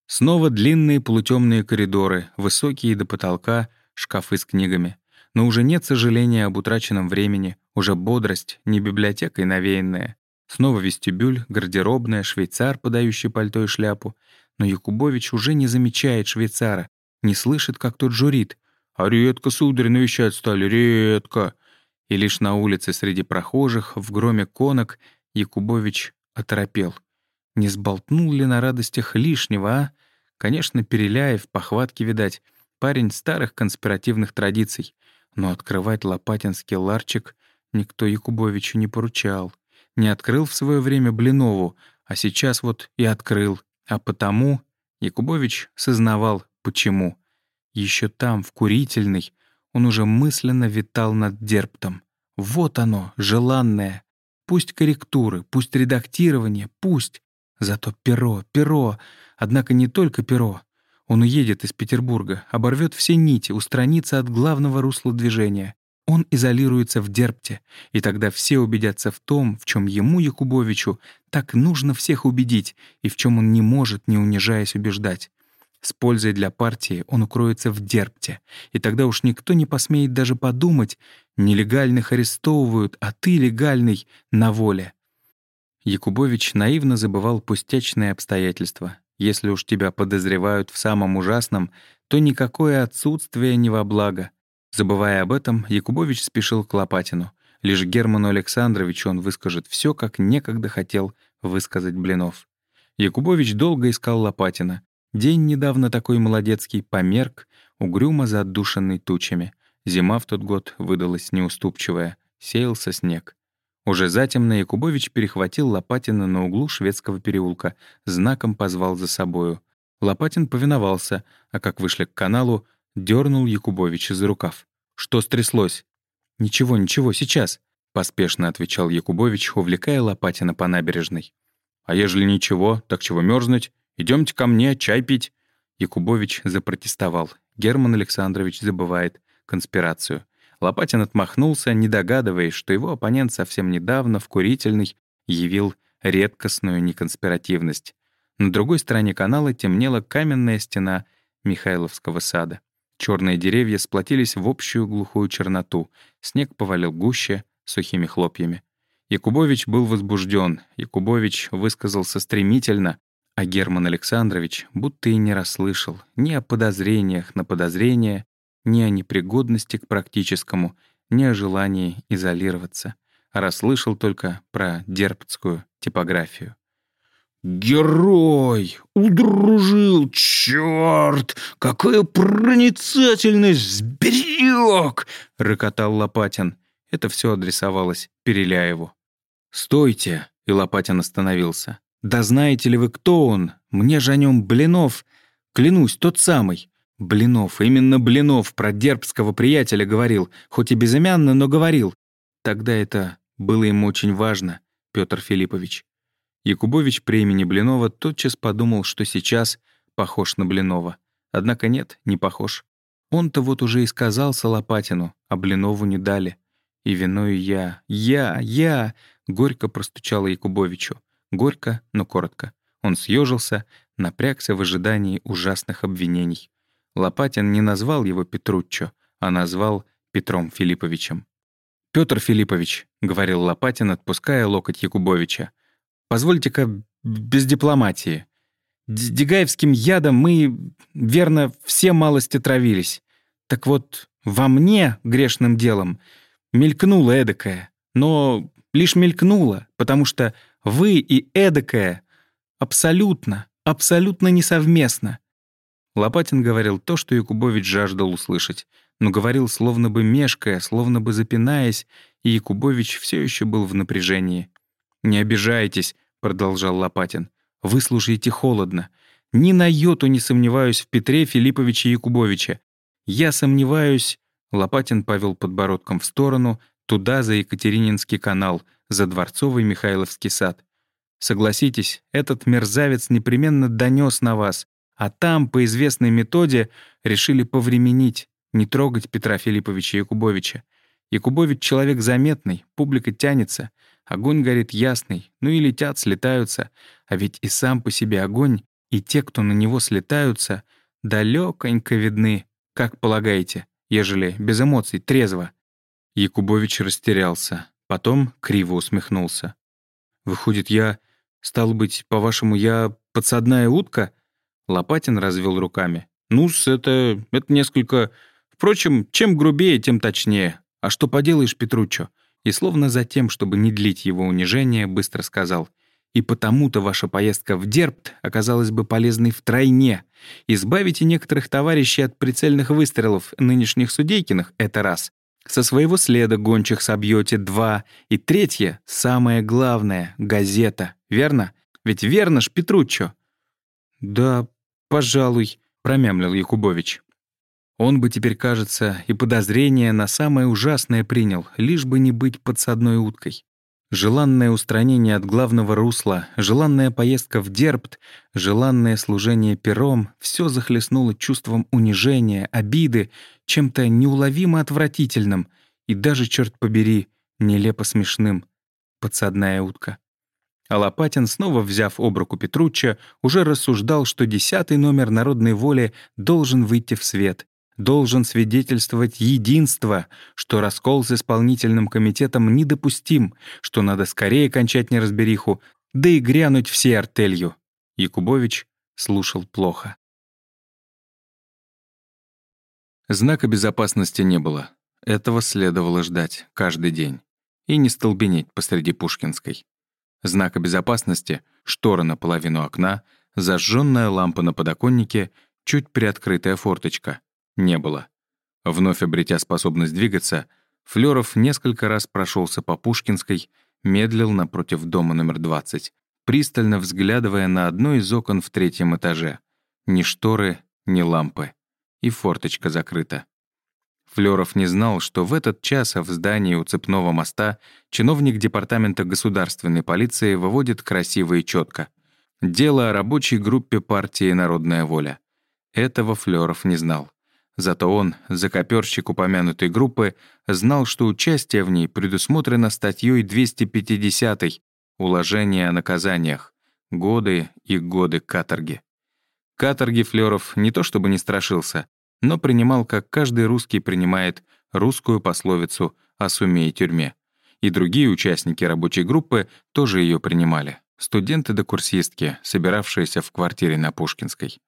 Speaker 1: Снова длинные полутемные коридоры, высокие до потолка, шкафы с книгами. Но уже нет сожаления об утраченном времени, уже бодрость, не библиотекой навеянная. Снова вестибюль, гардеробная, швейцар, подающий пальто и шляпу. Но Якубович уже не замечает швейцара, не слышит, как тот журит. «А редко, сударь, навещать стали, редко!» И лишь на улице среди прохожих, в громе конок, Якубович оторопел. Не сболтнул ли на радостях лишнего, а? Конечно, Переляев, похватки, видать, парень старых конспиративных традиций. Но открывать лопатинский ларчик никто Якубовичу не поручал. Не открыл в свое время Блинову, а сейчас вот и открыл. А потому Якубович сознавал, Почему? Еще там, в курительной, он уже мысленно витал над Дерптом. Вот оно, желанное. Пусть корректуры, пусть редактирование, пусть. Зато перо, перо. Однако не только перо. Он уедет из Петербурга, оборвет все нити, устранится от главного русла движения. Он изолируется в Дерпте, и тогда все убедятся в том, в чем ему, Якубовичу, так нужно всех убедить, и в чем он не может, не унижаясь, убеждать. С пользой для партии он укроется в Дерпте, и тогда уж никто не посмеет даже подумать, нелегальных арестовывают, а ты легальный на воле. Якубович наивно забывал пустячные обстоятельства. Если уж тебя подозревают в самом ужасном, то никакое отсутствие не во благо. Забывая об этом, Якубович спешил к Лопатину. Лишь Герману Александровичу он выскажет все, как некогда хотел высказать Блинов. Якубович долго искал Лопатина. День недавно такой молодецкий померк, угрюмо задушенный тучами. Зима в тот год выдалась неуступчивая, сеялся снег. Уже затемно Якубович перехватил Лопатина на углу шведского переулка, знаком позвал за собою. Лопатин повиновался, а как вышли к каналу, дернул Якубовича за рукав. «Что стряслось?» «Ничего, ничего, сейчас». — поспешно отвечал Якубович, увлекая Лопатина по набережной. «А ежели ничего, так чего мерзнуть? Идемте ко мне, чай пить». Якубович запротестовал. Герман Александрович забывает конспирацию. Лопатин отмахнулся, не догадываясь, что его оппонент совсем недавно в курительной явил редкостную неконспиративность. На другой стороне канала темнела каменная стена Михайловского сада. Черные деревья сплотились в общую глухую черноту. Снег повалил гуще сухими хлопьями. Якубович был возбужден. Якубович высказался стремительно, а Герман Александрович будто и не расслышал ни о подозрениях на подозрения, ни о непригодности к практическому, ни о желании изолироваться, а расслышал только про дерптскую типографию.
Speaker 3: «Герой! Удружил! Черт! Какая проницательность! Сберег!» — рокотал Лопатин.
Speaker 1: Это все адресовалось Переляеву. «Стойте!» — и Лопатин остановился. «Да знаете ли вы, кто он? Мне же о нем Блинов. Клянусь, тот самый. Блинов, именно Блинов про дербского приятеля говорил, хоть и безымянно, но говорил. Тогда это было ему очень важно, Петр Филиппович. Якубович при имени Блинова тотчас подумал, что сейчас похож на Блинова. Однако нет, не похож. Он-то вот уже и сказался Лопатину, а Блинову не дали. И виною я, я, я, горько простучала Якубовичу. Горько, но коротко. Он съежился, напрягся в ожидании ужасных обвинений. Лопатин не назвал его Петруччо, а назвал Петром Филипповичем. Петр Филиппович», — говорил Лопатин, отпуская локоть Якубовича, — Позвольте-ка без дипломатии. Дегаевским ядом мы, верно, все малости травились. Так вот, во мне, грешным делом, мелькнуло эдакое. Но лишь мелькнуло, потому что вы и эдакое абсолютно, абсолютно несовместно. Лопатин говорил то, что Якубович жаждал услышать, но говорил словно бы мешкая, словно бы запинаясь, и Якубович все еще был в напряжении. «Не обижайтесь», продолжал Лопатин. «Вы слушаете холодно. Ни на йоту не сомневаюсь в Петре Филипповиче Якубовиче. Я сомневаюсь...» Лопатин повел подбородком в сторону, туда, за Екатерининский канал, за Дворцовый Михайловский сад. «Согласитесь, этот мерзавец непременно донес на вас, а там, по известной методе, решили повременить, не трогать Петра Филипповича Якубовича. Якубович — человек заметный, публика тянется — Огонь горит ясный, ну и летят, слетаются. А ведь и сам по себе огонь, и те, кто на него слетаются, далёконько видны, как полагаете, ежели без эмоций, трезво. Якубович растерялся, потом криво усмехнулся. «Выходит, я... Стал быть, по-вашему, я подсадная утка?» Лопатин развел руками. «Ну-с, это... это несколько... Впрочем, чем грубее, тем точнее. А что поделаешь, Петруччо? и словно за тем, чтобы не длить его унижение, быстро сказал «И потому-то ваша поездка в Дербт оказалась бы полезной втройне. Избавите некоторых товарищей от прицельных выстрелов нынешних Судейкиных — это раз. Со своего следа гончих собьете два. И третье, самое главное — газета. Верно? Ведь верно ж, Петруччо?» «Да, пожалуй», — промямлил Якубович. Он бы теперь, кажется, и подозрение на самое ужасное принял, лишь бы не быть подсадной уткой. Желанное устранение от главного русла, желанная поездка в Дербт, желанное служение пером — все захлестнуло чувством унижения, обиды, чем-то неуловимо отвратительным и даже, черт побери, нелепо смешным. Подсадная утка. А Лопатин, снова взяв об руку Петручча, уже рассуждал, что десятый номер «Народной воли» должен выйти в свет, должен свидетельствовать единство, что раскол с исполнительным комитетом недопустим, что надо скорее кончать неразбериху, да и грянуть всей артелью. Якубович слушал плохо. Знака безопасности не было. Этого следовало ждать каждый день. И не столбенеть посреди Пушкинской. Знака безопасности — штора наполовину окна, зажженная лампа на подоконнике, чуть приоткрытая форточка — не было. Вновь обретя способность двигаться, Флёров несколько раз прошелся по Пушкинской, медлил напротив дома номер 20, пристально взглядывая на одно из окон в третьем этаже. Ни шторы, ни лампы. И форточка закрыта. Флёров не знал, что в этот час в здании у цепного моста чиновник Департамента государственной полиции выводит красиво и четко. Дело о рабочей группе партии «Народная воля». Этого Флёров не знал. Зато он, закоперщик упомянутой группы, знал, что участие в ней предусмотрено статьей 250 «Уложение о наказаниях», годы и годы каторги. Каторги Флёров не то чтобы не страшился, но принимал, как каждый русский принимает русскую пословицу о суме и тюрьме. И другие участники рабочей группы тоже ее принимали. Студенты да курсистки, собиравшиеся в квартире на Пушкинской.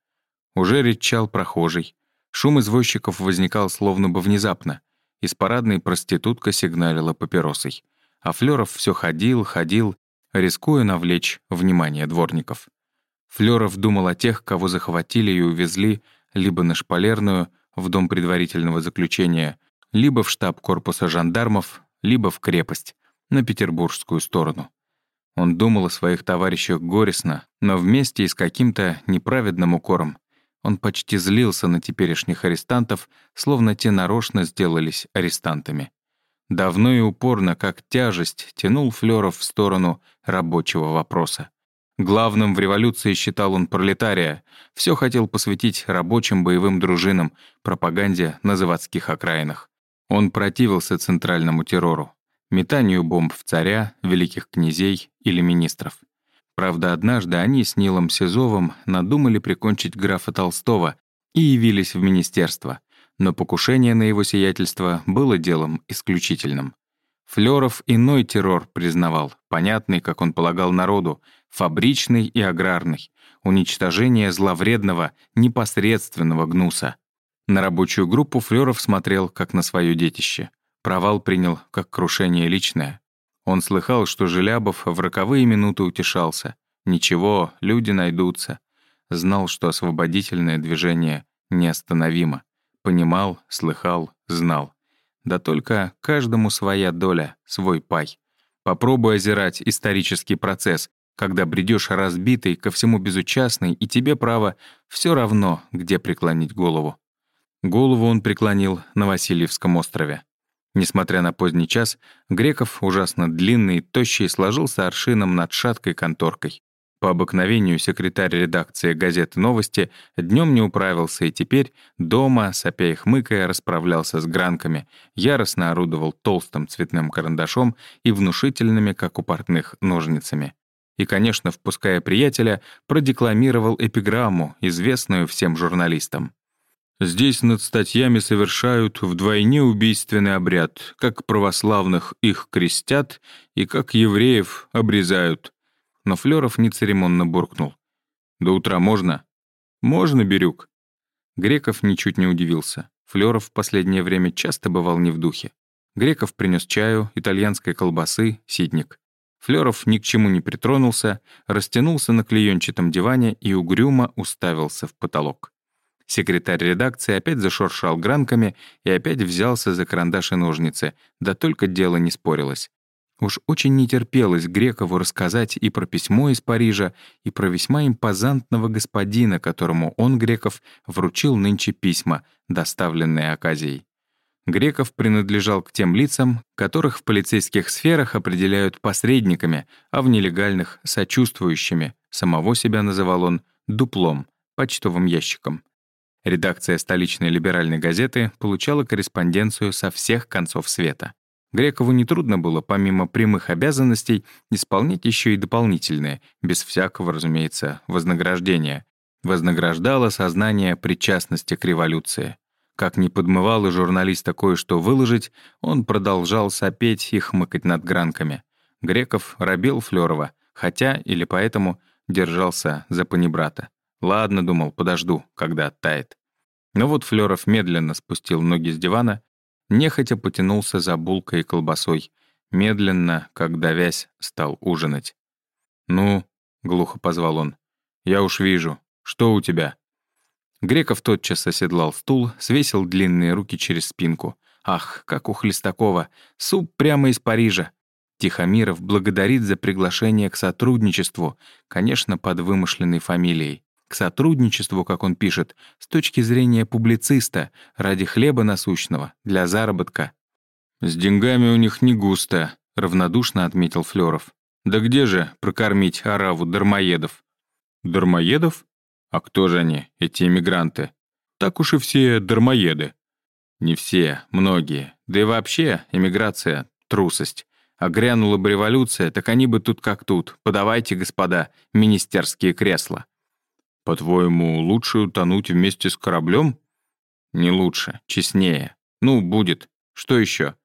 Speaker 1: Уже редчал прохожий. Шум извозчиков возникал словно бы внезапно. Из парадной проститутка сигналила папиросой. А Флёров все ходил, ходил, рискуя навлечь внимание дворников. Флёров думал о тех, кого захватили и увезли либо на Шпалерную, в дом предварительного заключения, либо в штаб корпуса жандармов, либо в крепость, на петербургскую сторону. Он думал о своих товарищах горестно, но вместе и с каким-то неправедным укором. Он почти злился на теперешних арестантов, словно те нарочно сделались арестантами. Давно и упорно, как тяжесть, тянул Флёров в сторону рабочего вопроса. Главным в революции считал он пролетария, все хотел посвятить рабочим боевым дружинам, пропаганде на заводских окраинах. Он противился центральному террору, метанию бомб в царя, великих князей или министров. Правда, однажды они с Нилом Сизовым надумали прикончить графа Толстого и явились в министерство, но покушение на его сиятельство было делом исключительным. Флёров иной террор признавал, понятный, как он полагал народу, фабричный и аграрный, уничтожение зловредного, непосредственного гнуса. На рабочую группу Флёров смотрел, как на свое детище. Провал принял, как крушение личное. Он слыхал, что Желябов в роковые минуты утешался. Ничего, люди найдутся. Знал, что освободительное движение неостановимо. Понимал, слыхал, знал. Да только каждому своя доля, свой пай. Попробуй озирать исторический процесс, когда бредешь разбитый, ко всему безучастный, и тебе, право, все равно, где преклонить голову. Голову он преклонил на Васильевском острове. Несмотря на поздний час, Греков, ужасно длинный, тощий, сложился аршином над шаткой конторкой. По обыкновению секретарь редакции газеты «Новости» днем не управился и теперь дома, сопя и хмыкая, расправлялся с гранками, яростно орудовал толстым цветным карандашом и внушительными, как у портных, ножницами. И, конечно, впуская приятеля, продекламировал эпиграмму, известную всем журналистам. Здесь над статьями совершают вдвойне убийственный обряд, как православных их крестят и как евреев обрезают но Флёров нецеремонно буркнул. «До утра можно?» «Можно, Бирюк». Греков ничуть не удивился. Флёров в последнее время часто бывал не в духе. Греков принес чаю, итальянской колбасы, ситник. Флёров ни к чему не притронулся, растянулся на клеенчатом диване и угрюмо уставился в потолок. Секретарь редакции опять зашуршал гранками и опять взялся за карандаш и ножницы, да только дело не спорилось. Уж очень не терпелось Грекову рассказать и про письмо из Парижа, и про весьма импозантного господина, которому он, Греков, вручил нынче письма, доставленные оказией. Греков принадлежал к тем лицам, которых в полицейских сферах определяют посредниками, а в нелегальных — сочувствующими. Самого себя называл он «дуплом», почтовым ящиком. Редакция столичной либеральной газеты получала корреспонденцию со всех концов света. Грекову нетрудно было, помимо прямых обязанностей, исполнять еще и дополнительные, без всякого, разумеется, вознаграждения. Вознаграждало сознание причастности к революции. Как ни подмывало журналиста кое-что выложить, он продолжал сопеть и хмыкать над гранками. Греков робил Флёрова, хотя или поэтому держался за панибрата. Ладно, думал, подожду, когда оттает. Но вот Флёров медленно спустил ноги с дивана нехотя потянулся за булкой и колбасой, медленно, как давясь, стал ужинать. «Ну», — глухо позвал он, — «я уж вижу. Что у тебя?» Греков тотчас оседлал стул, свесил длинные руки через спинку. Ах, как у Хлестакова, суп прямо из Парижа. Тихомиров благодарит за приглашение к сотрудничеству, конечно, под вымышленной фамилией. К сотрудничеству, как он пишет, с точки зрения публициста, ради хлеба насущного, для заработка. «С деньгами у них не густо», — равнодушно отметил Флёров. «Да где же прокормить ораву дармоедов?» «Дармоедов? А кто же они, эти эмигранты? Так уж и все дармоеды». «Не все, многие. Да и вообще, эмиграция — трусость. А грянула бы революция, так они бы тут как тут. Подавайте, господа, министерские кресла». «По-твоему, лучше утонуть вместе с кораблем?» «Не лучше, честнее. Ну, будет. Что еще?»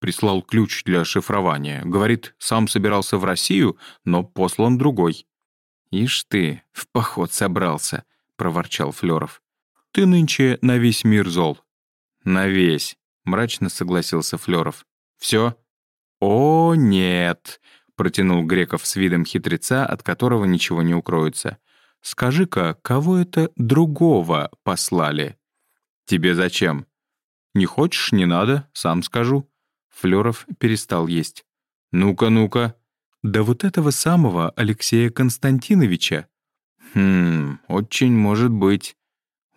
Speaker 1: Прислал ключ для шифрования. Говорит, сам собирался в Россию, но послан другой. «Ишь ты, в поход собрался», — проворчал Флёров. «Ты нынче на весь мир зол». «На весь», — мрачно согласился Флёров. «Всё?» «О, нет», — протянул Греков с видом хитреца, от которого ничего не укроется. «Скажи-ка, кого это другого послали?» «Тебе зачем?» «Не хочешь, не надо, сам скажу». Флёров перестал есть. «Ну-ка, ну-ка». «Да вот этого самого Алексея Константиновича». «Хм, очень может быть».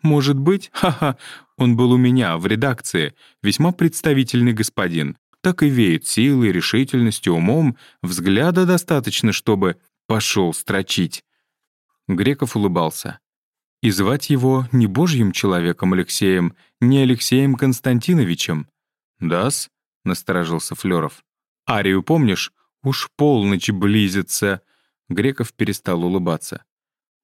Speaker 1: «Может быть? Ха-ха. Он был у меня, в редакции. Весьма представительный господин. Так и веет силой, решительностью, умом. Взгляда достаточно, чтобы пошел строчить». Греков улыбался. И звать его не божьим человеком Алексеем, не Алексеем Константиновичем. «Да-с?» — насторожился Флёров. «Арию помнишь? Уж полночь близится». Греков перестал улыбаться.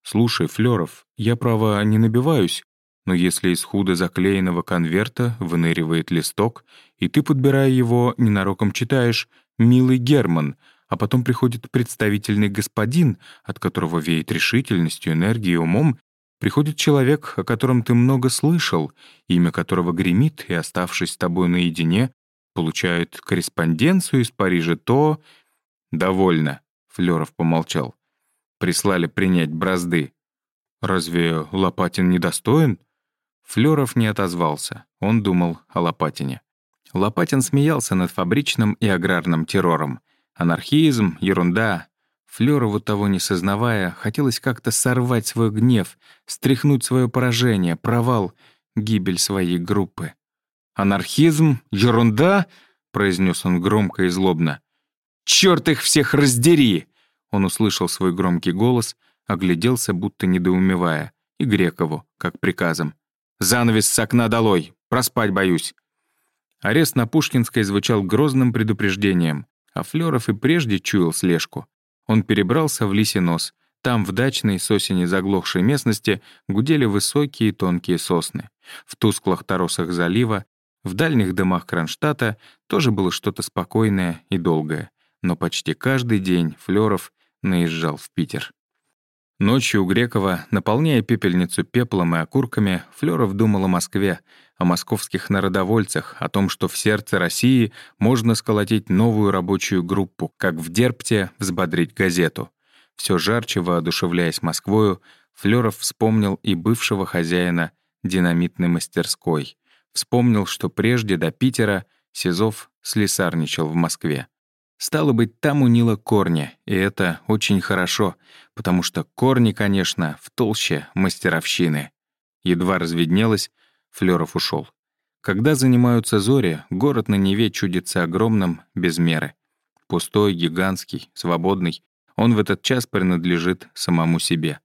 Speaker 1: «Слушай, Флёров, я, право, не набиваюсь, но если из худо заклеенного конверта выныривает листок, и ты, подбирая его, ненароком читаешь «Милый Герман», а потом приходит представительный господин, от которого веет решительностью, энергией умом, приходит человек, о котором ты много слышал, имя которого гремит, и, оставшись с тобой наедине, получает корреспонденцию из Парижа, то... «Довольно», — Флёров помолчал. «Прислали принять бразды». «Разве Лопатин недостоин?» Флёров не отозвался. Он думал о Лопатине. Лопатин смеялся над фабричным и аграрным террором. Анархизм, ерунда. Флёрову того не сознавая, хотелось как-то сорвать свой гнев, стряхнуть свое поражение, провал, гибель своей группы. «Анархизм? Ерунда?» — произнес он громко и злобно. «Чёрт их всех раздери!» Он услышал свой громкий голос, огляделся, будто недоумевая, и Грекову, как приказом. «Занавес с окна долой! Проспать боюсь!» Арест на Пушкинской звучал грозным предупреждением, а Флёров и прежде чуял слежку. Он перебрался в Лисий нос. Там, в дачной, с осени заглохшей местности, гудели высокие тонкие сосны. В тусклых торосах залива в дальних дымах Кронштадта тоже было что-то спокойное и долгое, но почти каждый день Флёров наезжал в Питер. Ночью у Грекова, наполняя пепельницу пеплом и окурками, Флёров думал о Москве, о московских народовольцах, о том, что в сердце России можно сколотить новую рабочую группу, как в Дерпте взбодрить газету. Все жарче воодушевляясь Москвою, Флёров вспомнил и бывшего хозяина динамитной мастерской, Вспомнил, что прежде до Питера Сизов слесарничал в Москве. Стало быть, там у Нила корни, и это очень хорошо, потому что корни, конечно, в толще мастеровщины. Едва разведнелось, Флёров ушел. Когда занимаются зори, город на Неве чудится огромным, без меры. Пустой, гигантский, свободный, он в этот час принадлежит самому себе.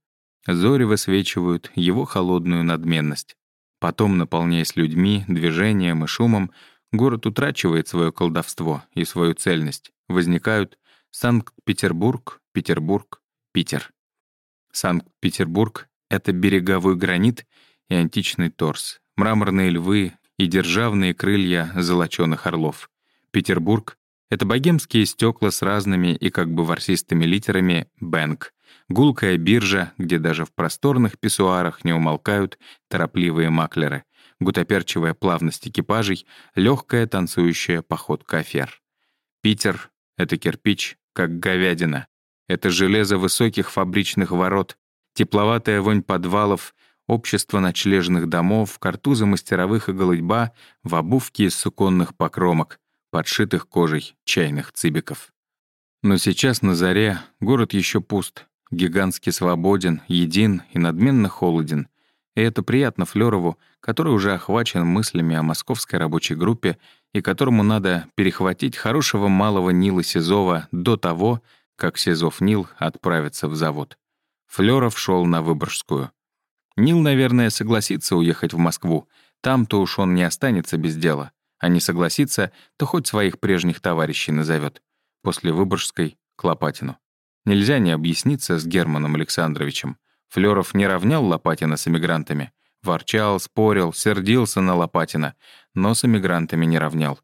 Speaker 1: Зори высвечивают его холодную надменность. Потом, наполняясь людьми, движением и шумом, город утрачивает свое колдовство и свою цельность. Возникают Санкт-Петербург, Петербург, Питер. Санкт-Петербург — это береговой гранит и античный торс, мраморные львы и державные крылья золочёных орлов. Петербург — это богемские стекла с разными и как бы ворсистыми литерами «бэнк», Гулкая биржа, где даже в просторных писсуарах не умолкают торопливые маклеры, гутоперчивая плавность экипажей, легкая танцующая походка афер. Питер — это кирпич, как говядина. Это железо высоких фабричных ворот, тепловатая вонь подвалов, общество ночлежных домов, картузы мастеровых и голытьба в обувке из суконных покромок, подшитых кожей чайных цибиков. Но сейчас на заре город еще пуст, гигантски свободен, един и надменно холоден. И это приятно Флёрову, который уже охвачен мыслями о московской рабочей группе и которому надо перехватить хорошего малого Нила Сизова до того, как Сизов Нил отправится в завод. Флёров шел на Выборгскую. Нил, наверное, согласится уехать в Москву. Там-то уж он не останется без дела. А не согласится, то хоть своих прежних товарищей назовет. После Выборгской — к Лопатину. Нельзя не объясниться с Германом Александровичем. Флёров не равнял Лопатина с эмигрантами. Ворчал, спорил, сердился на Лопатина, но с эмигрантами не равнял.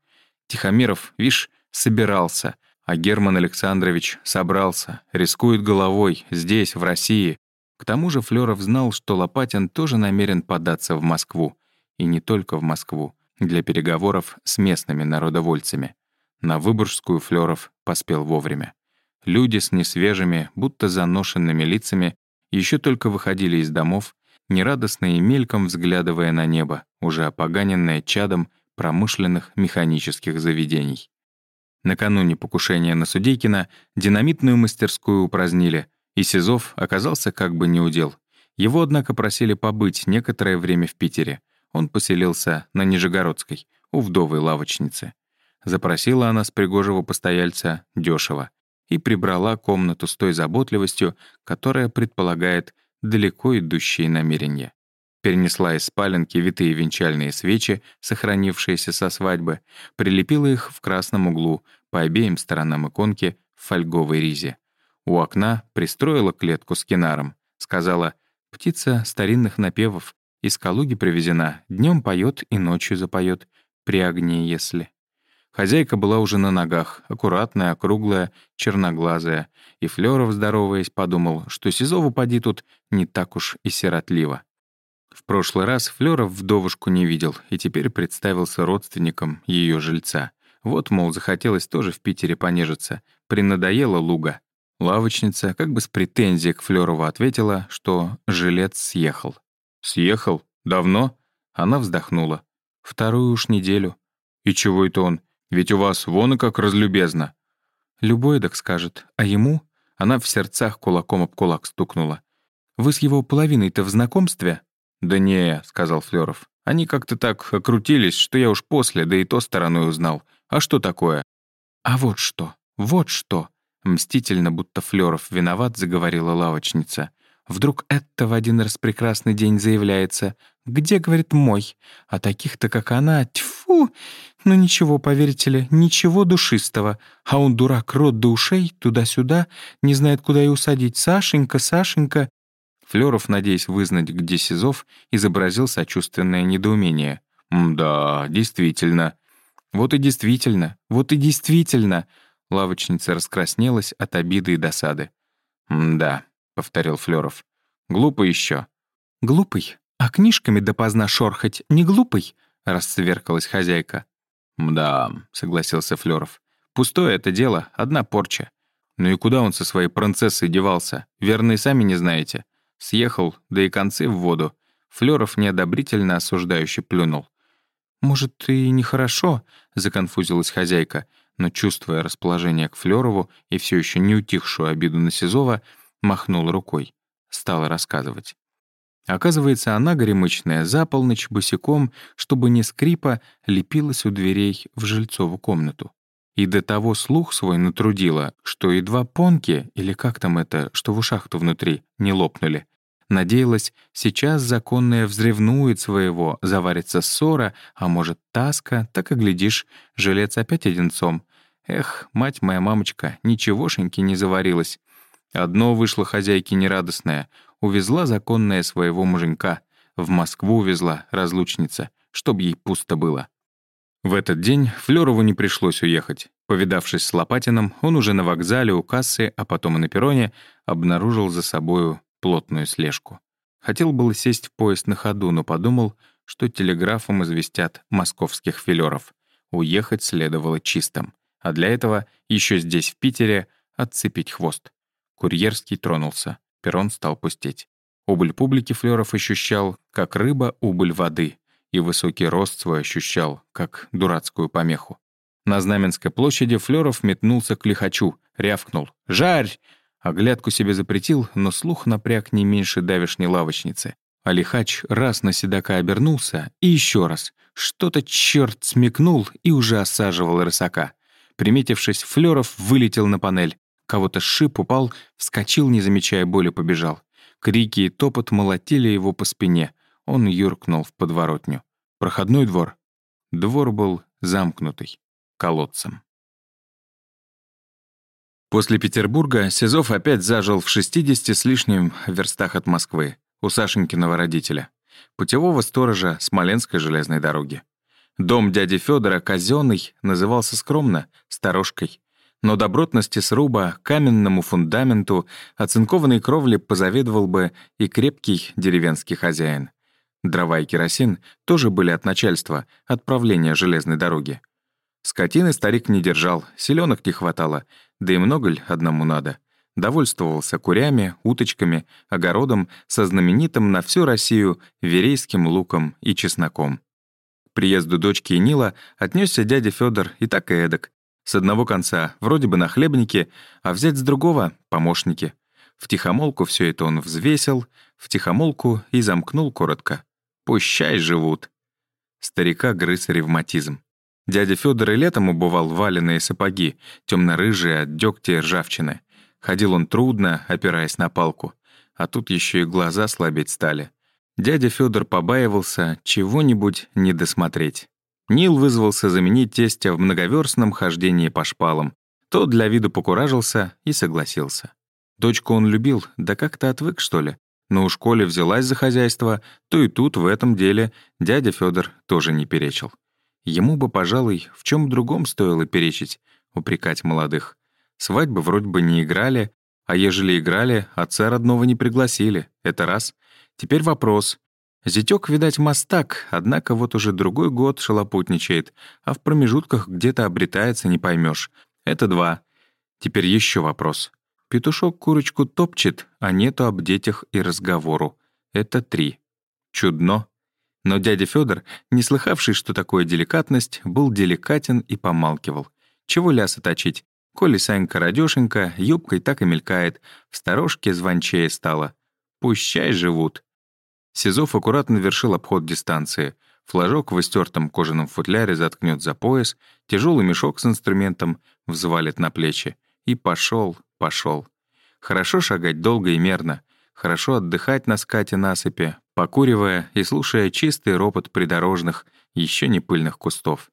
Speaker 1: Тихомиров, вишь, собирался, а Герман Александрович собрался, рискует головой, здесь, в России. К тому же Флёров знал, что Лопатин тоже намерен податься в Москву. И не только в Москву, для переговоров с местными народовольцами. На Выборгскую Флёров поспел вовремя. Люди с несвежими, будто заношенными лицами еще только выходили из домов, нерадостно и мельком взглядывая на небо, уже опоганенное чадом промышленных механических заведений. Накануне покушения на Судейкина динамитную мастерскую упразднили, и Сизов оказался как бы неудел. Его, однако, просили побыть некоторое время в Питере. Он поселился на Нижегородской, у вдовой лавочницы. Запросила она с пригожего постояльца дешево и прибрала комнату с той заботливостью, которая предполагает далеко идущие намерения. Перенесла из спаленки витые венчальные свечи, сохранившиеся со свадьбы, прилепила их в красном углу по обеим сторонам иконки в фольговой ризе. У окна пристроила клетку с кинаром. Сказала, «Птица старинных напевов, из Калуги привезена, днем поет и ночью запоет, при огне если». Хозяйка была уже на ногах, аккуратная, округлая, черноглазая, и Флёров, здороваясь, подумал, что Сизову поди тут не так уж и сиротливо. В прошлый раз Флёров вдовушку не видел и теперь представился родственником ее жильца. Вот, мол, захотелось тоже в Питере понежиться. Принадоела луга. Лавочница как бы с претензией к Флёрову ответила, что жилец съехал. «Съехал? Давно?» Она вздохнула. «Вторую уж неделю». «И чего это он? Ведь у вас вон и как разлюбезно». Любой так скажет, а ему она в сердцах кулаком об кулак стукнула. «Вы с его половиной-то в знакомстве?» «Да не», — сказал Флёров. «Они как-то так окрутились, что я уж после, да и то стороной узнал. А что такое?» «А вот что, вот что!» Мстительно, будто Флёров виноват, заговорила лавочница. Вдруг это в один раз прекрасный день заявляется. «Где, — говорит, — мой? А таких-то, как она, тьфу! Ну ничего, поверите ли, ничего душистого. А он, дурак, рот до ушей, туда-сюда, не знает, куда и усадить. Сашенька, Сашенька!» Флёров, надеясь вызнать, где Сизов, изобразил сочувственное недоумение. «Да, действительно». «Вот и действительно, вот и действительно!» Лавочница раскраснелась от обиды и досады. «Да», — повторил Флёров. «Глупо еще. «Глупый? А книжками допоздна шорхать не глупый?» — расцверкалась хозяйка. «Да», — согласился Флёров. «Пустое это дело, одна порча. Ну и куда он со своей принцессой девался? Верно, и сами не знаете. Съехал, да и концы в воду». Флёров неодобрительно осуждающе плюнул. «Может, и нехорошо?» — законфузилась хозяйка но, чувствуя расположение к Флёрову и все еще не утихшую обиду на Сизова, махнул рукой. Стала рассказывать. Оказывается, она, горемычная, за полночь босиком, чтобы не скрипа, лепилась у дверей в жильцову комнату. И до того слух свой натрудила, что едва понки, или как там это, что в ушах-то внутри, не лопнули. Надеялась, сейчас законная взревнует своего, заварится ссора, а может, таска, так и глядишь, жилец опять одинцом. Эх, мать моя мамочка, ничегошеньки не заварилась. Одно вышло хозяйке нерадостное. Увезла законная своего муженька. В Москву увезла, разлучница, чтоб ей пусто было. В этот день Флёрову не пришлось уехать. Повидавшись с Лопатином, он уже на вокзале у кассы, а потом и на перроне, обнаружил за собою плотную слежку. Хотел было сесть в поезд на ходу, но подумал, что телеграфом известят московских филеров. Уехать следовало чистым а для этого еще здесь, в Питере, отцепить хвост. Курьерский тронулся, перрон стал пустеть. Убыль публики Флёров ощущал, как рыба убыль воды, и высокий рост свой ощущал, как дурацкую помеху. На Знаменской площади Флёров метнулся к лихачу, рявкнул «Жарь!», Оглядку себе запретил, но слух напряг не меньше давишней лавочницы. А лихач раз на седока обернулся и еще раз. Что-то черт смекнул и уже осаживал рысака. Приметившись, Флёров вылетел на панель. Кого-то шип, упал, вскочил, не замечая боли, побежал. Крики и топот молотили его по спине. Он юркнул в подворотню. Проходной двор. Двор был замкнутый, колодцем. После Петербурга Сизов опять зажил в 60 с лишним верстах от Москвы, у Сашенькиного родителя, путевого сторожа Смоленской железной дороги. Дом дяди Федора казенный назывался скромно «сторожкой», но добротности сруба, каменному фундаменту, оцинкованной кровле позавидовал бы и крепкий деревенский хозяин. Дрова и керосин тоже были от начальства, отправления железной дороги. Скотины старик не держал, селенок не хватало, да и много ли одному надо. Довольствовался курями, уточками, огородом со знаменитым на всю Россию верейским луком и чесноком. Приезду дочки и Нила отнесся дядя Федор и так и эдак. С одного конца вроде бы нахлебники, а взять с другого — помощники. В тихомолку все это он взвесил, в тихомолку и замкнул коротко. Пущай живут. Старика грыз ревматизм. Дядя Федор и летом убывал валенные сапоги, темно-рыжие от дегтя и ржавчины. Ходил он трудно, опираясь на палку. А тут еще и глаза слабеть стали. Дядя Федор побаивался чего-нибудь не досмотреть. Нил вызвался заменить тестя в многоверстном хождении по шпалам. Тот для виду покуражился и согласился. Дочку он любил, да как-то отвык, что ли. Но у школе взялась за хозяйство, то и тут, в этом деле, дядя Федор тоже не перечил. Ему бы, пожалуй, в чем другом стоило перечить, упрекать молодых. Свадьбы вроде бы не играли, а ежели играли, отца родного не пригласили. Это раз. Теперь вопрос. Зятёк, видать, мастак, однако вот уже другой год шалопутничает, а в промежутках где-то обретается, не поймешь. Это два. Теперь еще вопрос. Петушок курочку топчет, а нету об детях и разговору. Это три. Чудно. Но дядя Федор, не слыхавший, что такое деликатность, был деликатен и помалкивал. Чего ляса точить? Коли Санька радёшенька, юбкой так и мелькает, в сторожке звончее стало. Пущай живут. Сизов аккуратно вершил обход дистанции. Флажок в истертом кожаном футляре заткнет за пояс, тяжелый мешок с инструментом взвалит на плечи. И пошел, пошел. Хорошо шагать долго и мерно, хорошо отдыхать на скате насыпи, покуривая и слушая чистый ропот придорожных, еще не пыльных кустов.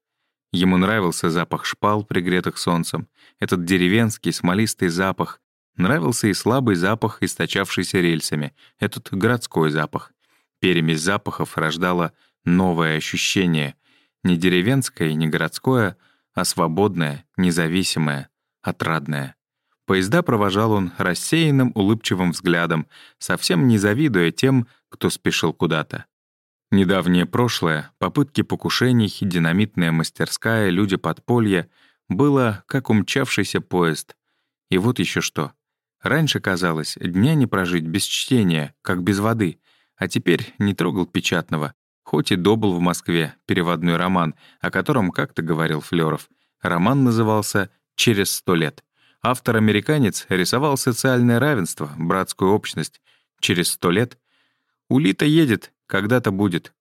Speaker 1: Ему нравился запах шпал, пригретых солнцем, этот деревенский смолистый запах. Нравился и слабый запах, источавшийся рельсами, этот городской запах. Перемесь запахов рождала новое ощущение, не деревенское не городское, а свободное, независимое, отрадное. Поезда провожал он рассеянным, улыбчивым взглядом, совсем не завидуя тем, кто спешил куда-то. Недавнее прошлое, попытки покушений, динамитная мастерская, люди подполья — было как умчавшийся поезд. И вот еще что. Раньше казалось, дня не прожить без чтения, как без воды, а теперь не трогал печатного, хоть и добыл в Москве переводной роман, о котором как-то говорил Флёров. Роман назывался «Через сто лет». Автор-американец рисовал социальное равенство, братскую общность. Через сто лет Улита едет, когда-то будет.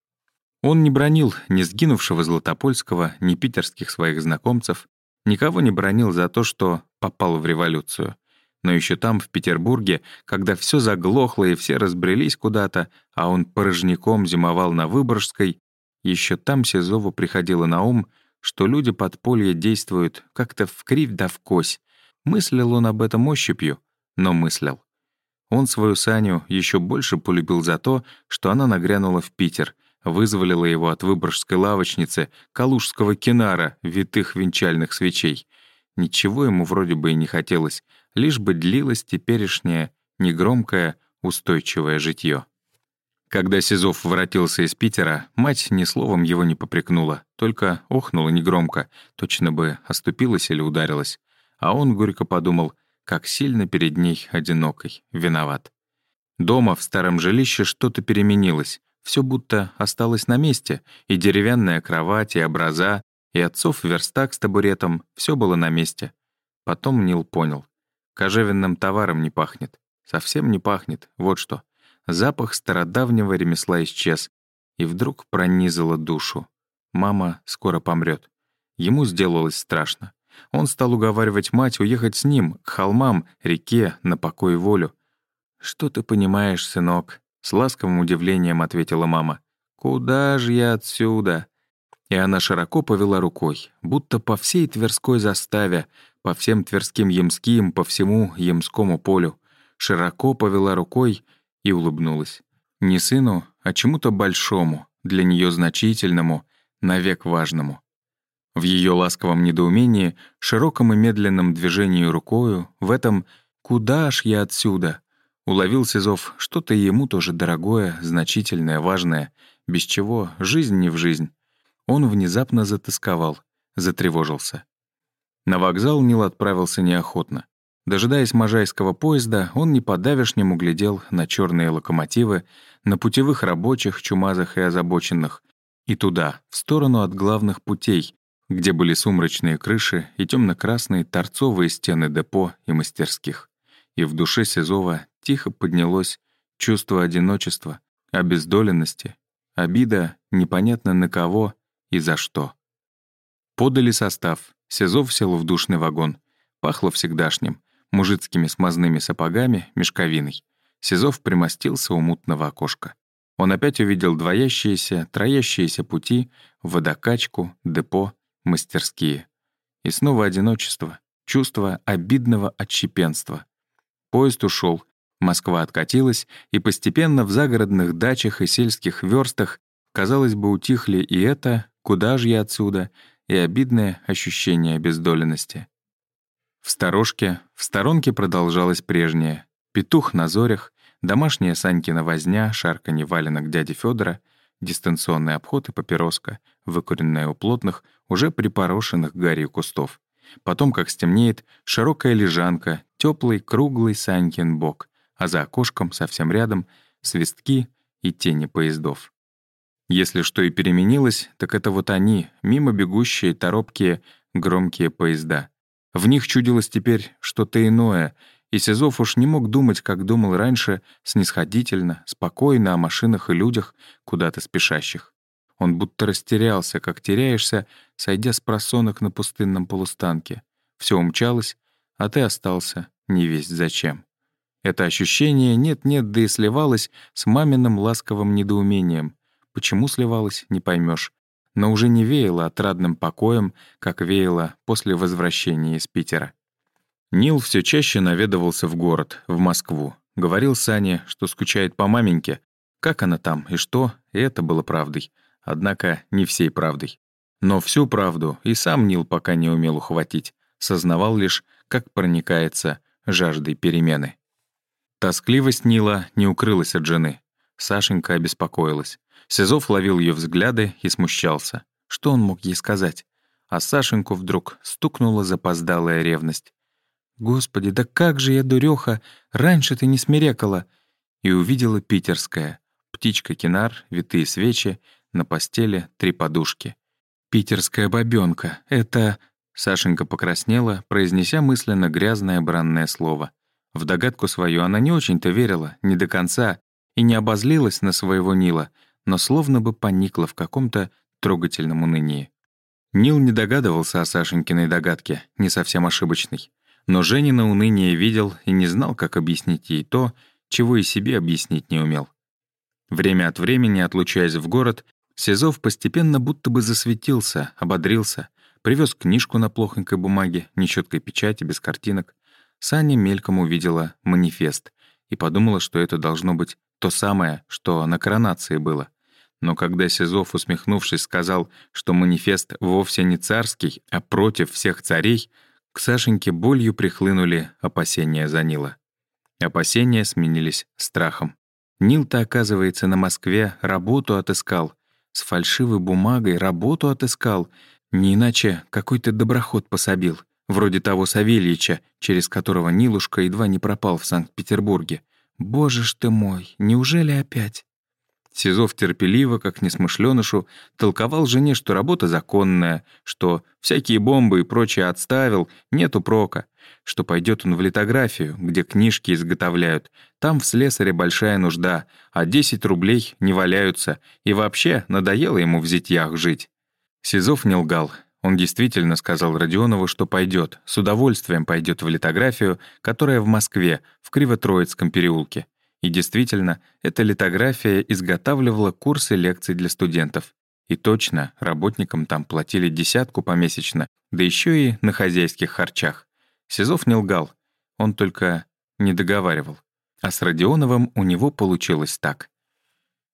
Speaker 1: Он не бронил ни сгинувшего Златопольского, ни питерских своих знакомцев, никого не бронил за то, что попал в революцию. Но еще там, в Петербурге, когда все заглохло и все разбрелись куда-то, а он порожняком зимовал на Выборгской, еще там Сизову приходило на ум, что люди подполья действуют как-то в кривь да в кось, Мыслил он об этом ощупью, но мыслил. Он свою Саню еще больше полюбил за то, что она нагрянула в Питер, вызволила его от выборгской лавочницы, калужского кинара, витых венчальных свечей. Ничего ему вроде бы и не хотелось, лишь бы длилось теперешнее, негромкое, устойчивое житье. Когда Сизов воротился из Питера, мать ни словом его не попрекнула, только охнула негромко, точно бы оступилась или ударилась. А он горько подумал, как сильно перед ней одинокой, виноват. Дома в старом жилище что-то переменилось, все будто осталось на месте, и деревянная кровать, и образа, и отцов верстак с табуретом, все было на месте. Потом Нил понял. Кожевенным товаром не пахнет. Совсем не пахнет, вот что. Запах стародавнего ремесла исчез, и вдруг пронизало душу. Мама скоро помрет. Ему сделалось страшно. Он стал уговаривать мать уехать с ним, к холмам, реке, на покой и волю. «Что ты понимаешь, сынок?» — с ласковым удивлением ответила мама. «Куда же я отсюда?» И она широко повела рукой, будто по всей Тверской заставе, по всем Тверским Ямским, по всему Ямскому полю. Широко повела рукой и улыбнулась. Не сыну, а чему-то большому, для нее значительному, навек важному. В ее ласковом недоумении, широком и медленном движении рукою, в этом «Куда ж я отсюда?» уловил Сизов что-то ему тоже дорогое, значительное, важное, без чего жизнь не в жизнь. Он внезапно затасковал, затревожился. На вокзал Нил отправился неохотно. Дожидаясь можайского поезда, он не по-давешнему глядел на черные локомотивы, на путевых рабочих, чумазых и озабоченных, и туда, в сторону от главных путей, где были сумрачные крыши и темно-красные торцовые стены депо и мастерских. И в душе Сизова тихо поднялось чувство одиночества, обездоленности, обида непонятно на кого и за что. Подали состав. Сизов сел в душный вагон. Пахло всегдашним мужицкими смазными сапогами, мешковиной. Сизов примостился у мутного окошка. Он опять увидел двоящиеся, троящиеся пути, водокачку, депо, мастерские. И снова одиночество, чувство обидного отщепенства. Поезд ушел, Москва откатилась, и постепенно в загородных дачах и сельских верстах, казалось бы, утихли и это, куда же я отсюда, и обидное ощущение обездоленности. В сторожке, в сторонке продолжалось прежнее. Петух на зорях, домашняя Санькина возня, шарканье валенок дяди Федора, дистанционный обход и папироска, выкуренная у плотных, уже припорошенных гарью кустов. Потом, как стемнеет, широкая лежанка, теплый круглый Санькин бок, а за окошком, совсем рядом, свистки и тени поездов. Если что и переменилось, так это вот они, мимо бегущие, торопкие, громкие поезда. В них чудилось теперь что-то иное, и Сизов уж не мог думать, как думал раньше, снисходительно, спокойно о машинах и людях, куда-то спешащих. Он будто растерялся, как теряешься, сойдя с просонок на пустынном полустанке. Все умчалось, а ты остался не весть зачем. Это ощущение нет-нет, да и сливалось с маминым ласковым недоумением. Почему сливалось, не поймешь но уже не веяло отрадным покоем, как веяло после возвращения из Питера. Нил все чаще наведывался в город, в Москву. Говорил Сане, что скучает по маменьке. Как она там и что, и это было правдой. Однако не всей правдой. Но всю правду и сам Нил пока не умел ухватить. Сознавал лишь, как проникается жаждой перемены. Тоскливость Нила не укрылась от жены. Сашенька обеспокоилась. Сизов ловил ее взгляды и смущался. Что он мог ей сказать? А Сашеньку вдруг стукнула запоздалая ревность. «Господи, да как же я, дуреха, раньше ты не смерекала!» И увидела питерская. Птичка-кинар, витые свечи, на постели три подушки. «Питерская бабёнка, это...» Сашенька покраснела, произнеся мысленно грязное бранное слово. В догадку свою она не очень-то верила, не до конца, и не обозлилась на своего Нила, но словно бы поникла в каком-то трогательном унынии. Нил не догадывался о Сашенькиной догадке, не совсем ошибочной. Но Женина уныние видел и не знал, как объяснить ей то, чего и себе объяснить не умел. Время от времени, отлучаясь в город, Сизов постепенно будто бы засветился, ободрился, привез книжку на плохонькой бумаге, нечеткой печати, без картинок. Саня мельком увидела манифест и подумала, что это должно быть то самое, что на коронации было. Но когда Сизов, усмехнувшись, сказал, что манифест вовсе не царский, а против всех царей, к Сашеньке болью прихлынули опасения за Нила. Опасения сменились страхом. Нил-то, оказывается, на Москве работу отыскал. С фальшивой бумагой работу отыскал. Не иначе какой-то доброход пособил, вроде того Савельича, через которого Нилушка едва не пропал в Санкт-Петербурге. Боже ж ты мой, неужели опять? Сизов терпеливо, как несмышленышу, толковал жене, что работа законная, что всякие бомбы и прочее отставил, нет упрока, что пойдет он в литографию, где книжки изготовляют, там в слесаре большая нужда, а 10 рублей не валяются, и вообще надоело ему в зятьях жить. Сизов не лгал. Он действительно сказал Родионову, что пойдет, с удовольствием пойдет в литографию, которая в Москве, в Кривотроицком переулке. И действительно, эта литография изготавливала курсы лекций для студентов. И точно, работникам там платили десятку помесячно, да еще и на хозяйских харчах. Сизов не лгал, он только не договаривал. А с Родионовым у него получилось так.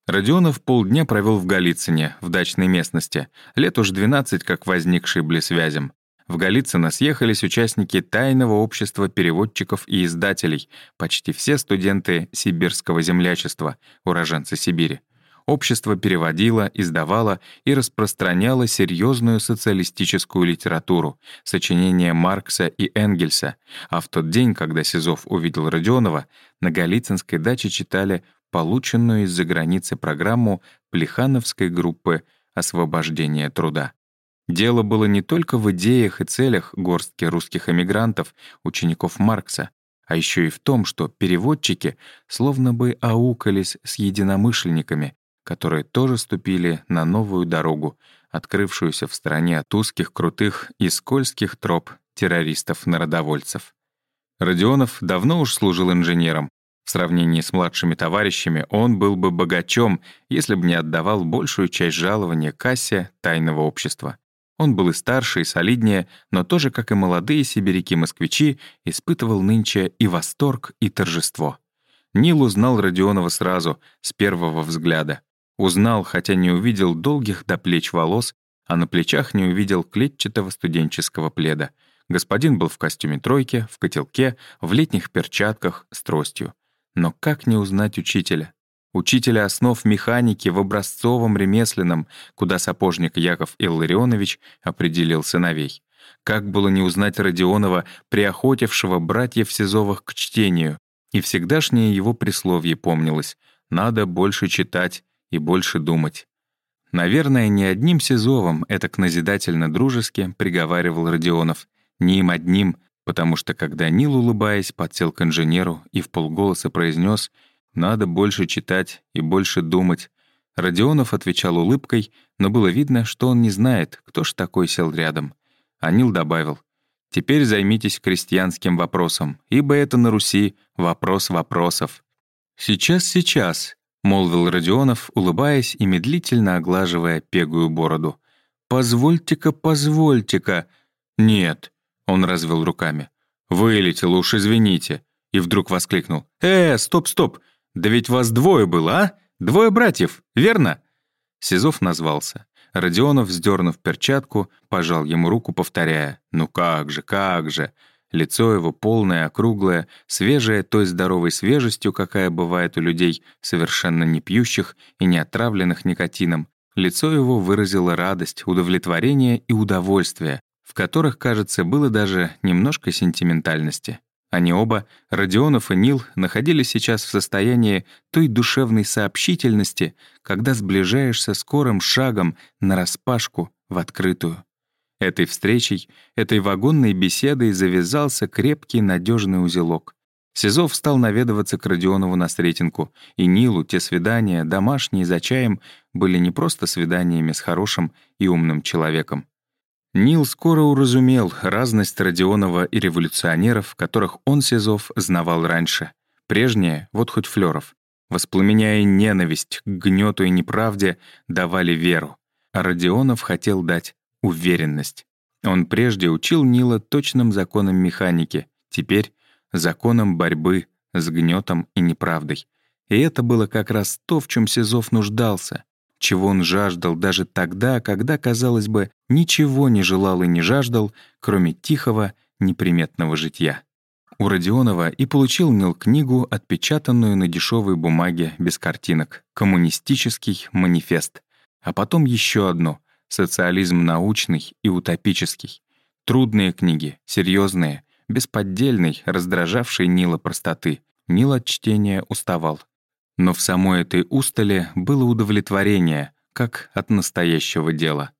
Speaker 1: Родионов полдня провел в Голицыне, в дачной местности, лет уж 12, как возникший блесвязем. В Голицыно съехались участники тайного общества переводчиков и издателей, почти все студенты сибирского землячества, уроженцы Сибири. Общество переводило, издавало и распространяло серьезную социалистическую литературу, сочинения Маркса и Энгельса, а в тот день, когда Сизов увидел Родионова, на Голицынской даче читали полученную из-за границы программу Плехановской группы освобождения труда. Дело было не только в идеях и целях горстки русских эмигрантов, учеников Маркса, а еще и в том, что переводчики словно бы аукались с единомышленниками, которые тоже ступили на новую дорогу, открывшуюся в стране от узких, крутых и скользких троп террористов-народовольцев. Родионов давно уж служил инженером. В сравнении с младшими товарищами он был бы богачом, если бы не отдавал большую часть жалования кассе тайного общества. Он был и старше, и солиднее, но тоже, как и молодые сибиряки-москвичи, испытывал нынче и восторг, и торжество. Нил узнал Родионова сразу, с первого взгляда. Узнал, хотя не увидел долгих до плеч волос, а на плечах не увидел клетчатого студенческого пледа. Господин был в костюме тройки, в котелке, в летних перчатках, с тростью. Но как не узнать учителя? Учителя основ механики в образцовом ремесленном, куда сапожник Яков Илларионович определил сыновей. Как было не узнать Родионова, приохотившего братьев Сизовых к чтению, и всегдашнее его присловие помнилось «надо больше читать и больше думать». Наверное, не одним Сизовым, это к назидательно-дружески приговаривал Родионов, не им одним, потому что когда Нил, улыбаясь, подсел к инженеру и в полголоса произнес надо больше читать и больше думать. Родионов отвечал улыбкой, но было видно, что он не знает, кто ж такой сел рядом. Анил добавил, «Теперь займитесь крестьянским вопросом, ибо это на Руси вопрос вопросов». «Сейчас, сейчас», — молвил Родионов, улыбаясь и медлительно оглаживая пегую бороду. «Позвольте-ка, позвольте-ка». «Нет», — он развел руками. «Вылетел, уж извините». И вдруг воскликнул. «Э, стоп, стоп! Да ведь вас двое было, а? Двое братьев, верно?» Сизов назвался. Родионов, вздернув перчатку, пожал ему руку, повторяя «Ну как же, как же!» Лицо его полное, округлое, свежее той здоровой свежестью, какая бывает у людей, совершенно не пьющих и не отравленных никотином. Лицо его выразило радость, удовлетворение и удовольствие, в которых, кажется, было даже немножко сентиментальности. Они оба, Родионов и Нил, находились сейчас в состоянии той душевной сообщительности, когда сближаешься скорым шагом нараспашку в открытую. Этой встречей, этой вагонной беседой завязался крепкий надежный узелок. Сизов стал наведываться к Родионову на Сретенку, и Нилу те свидания, домашние за чаем, были не просто свиданиями с хорошим и умным человеком. Нил скоро уразумел разность Родионова и революционеров, которых он, Сизов, знавал раньше. Прежние, вот хоть Флёров, воспламеняя ненависть к гнету и неправде, давали веру. А Родионов хотел дать уверенность. Он прежде учил Нила точным законам механики, теперь — законам борьбы с гнетом и неправдой. И это было как раз то, в чем Сизов нуждался чего он жаждал даже тогда, когда, казалось бы, ничего не желал и не жаждал, кроме тихого, неприметного житья. У Родионова и получил Нил книгу, отпечатанную на дешевой бумаге без картинок, «Коммунистический манифест», а потом еще одну «Социализм научный и утопический». Трудные книги, серьезные, без поддельной, раздражавшей Нила простоты. Нил от чтения уставал. Но в самой этой устале было удовлетворение, как от настоящего дела.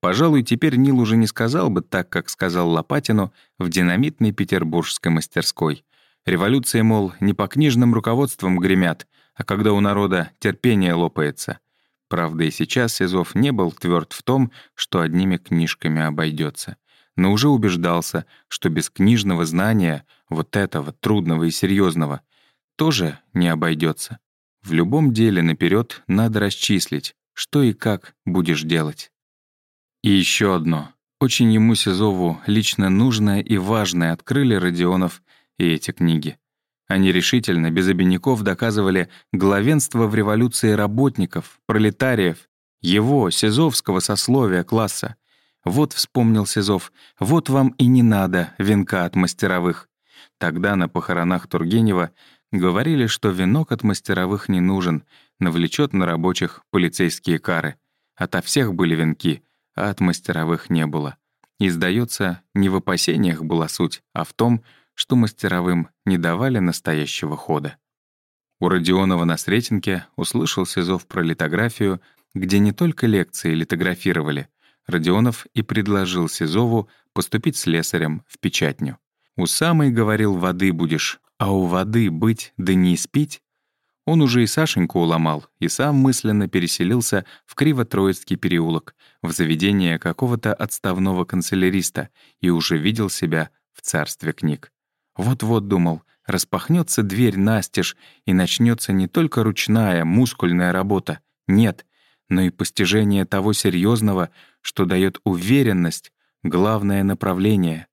Speaker 1: Пожалуй, теперь Нил уже не сказал бы так, как сказал Лопатину в динамитной петербургской мастерской. Революции, мол, не по книжным руководствам гремят, а когда у народа терпение лопается. Правда, и сейчас Сизов не был тверд в том, что одними книжками обойдется, но уже убеждался, что без книжного знания, вот этого, трудного и серьезного, тоже не обойдется. В любом деле наперед надо расчислить, что и как будешь делать. И еще одно. Очень ему Сизову лично нужное и важное открыли Родионов и эти книги. Они решительно, без обиняков доказывали главенство в революции работников, пролетариев, его, Сизовского сословия класса. Вот вспомнил Сизов, вот вам и не надо венка от мастеровых. Тогда на похоронах Тургенева Говорили, что венок от мастеровых не нужен, навлечет на рабочих полицейские кары. Ото всех были венки, а от мастеровых не было. И, сдается, не в опасениях была суть, а в том, что мастеровым не давали настоящего хода. У Родионова на Сретенке услышал Сизов про литографию, где не только лекции литографировали. Родионов и предложил Сизову поступить слесарем в печатню. «У самой, — говорил, — воды будешь, а у воды быть да не испить? Он уже и Сашеньку уломал, и сам мысленно переселился в Криво-Троицкий переулок, в заведение какого-то отставного канцеляриста, и уже видел себя в царстве книг. Вот-вот думал, распахнется дверь настежь, и начнется не только ручная, мускульная работа, нет, но и постижение того серьезного, что дает уверенность, главное направление.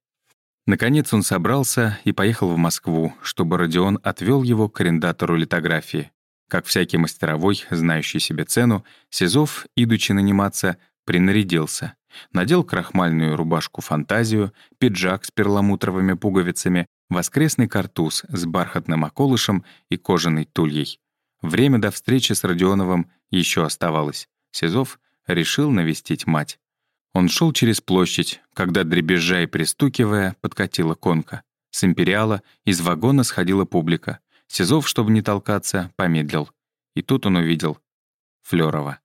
Speaker 1: Наконец он собрался и поехал в Москву, чтобы Родион отвел его к арендатору литографии. Как всякий мастеровой, знающий себе цену, Сизов, идучи наниматься, принарядился. Надел крахмальную рубашку-фантазию, пиджак с перламутровыми пуговицами, воскресный картуз с бархатным околышем и кожаной тульей. Время до встречи с Родионовым еще оставалось. Сизов решил навестить мать. Он шел через площадь, когда, дребезжа и пристукивая, подкатила конка. С империала из вагона сходила публика. Сизов, чтобы не толкаться, помедлил. И тут он увидел Флёрова.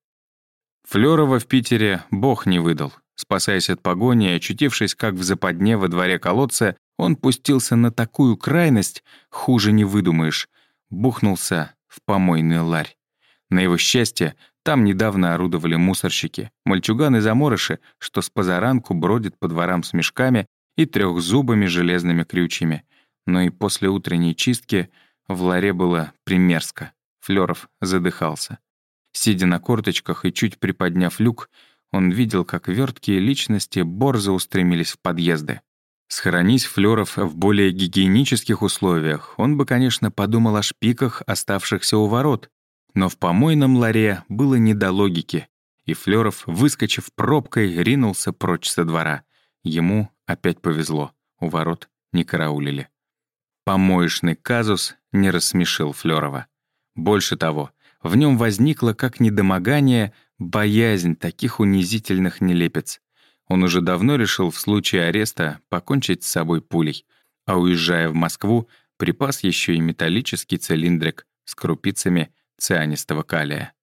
Speaker 1: Флёрова в Питере бог не выдал. Спасаясь от погони очутившись как в западне во дворе колодца, он пустился на такую крайность, хуже не выдумаешь, бухнулся в помойный ларь. На его счастье, там недавно орудовали мусорщики, мальчуганы-заморыши, что с позаранку бродят по дворам с мешками и трехзубыми железными крючьями. Но и после утренней чистки в ларе было примерзко. Флёров задыхался. Сидя на корточках и чуть приподняв люк, он видел, как верткие личности борзо устремились в подъезды. Схоронись Флёров в более гигиенических условиях, он бы, конечно, подумал о шпиках, оставшихся у ворот, но в помойном ларе было не до логики, и Флёров, выскочив пробкой, ринулся прочь со двора. Ему опять повезло, у ворот не караулили. Помоечный казус не рассмешил Флёрова. Больше того, в нем возникло как недомогание, боязнь таких унизительных нелепец. Он уже давно решил в случае ареста покончить с собой пулей, а уезжая в Москву, припас еще и металлический цилиндрик с крупицами цианистого калия.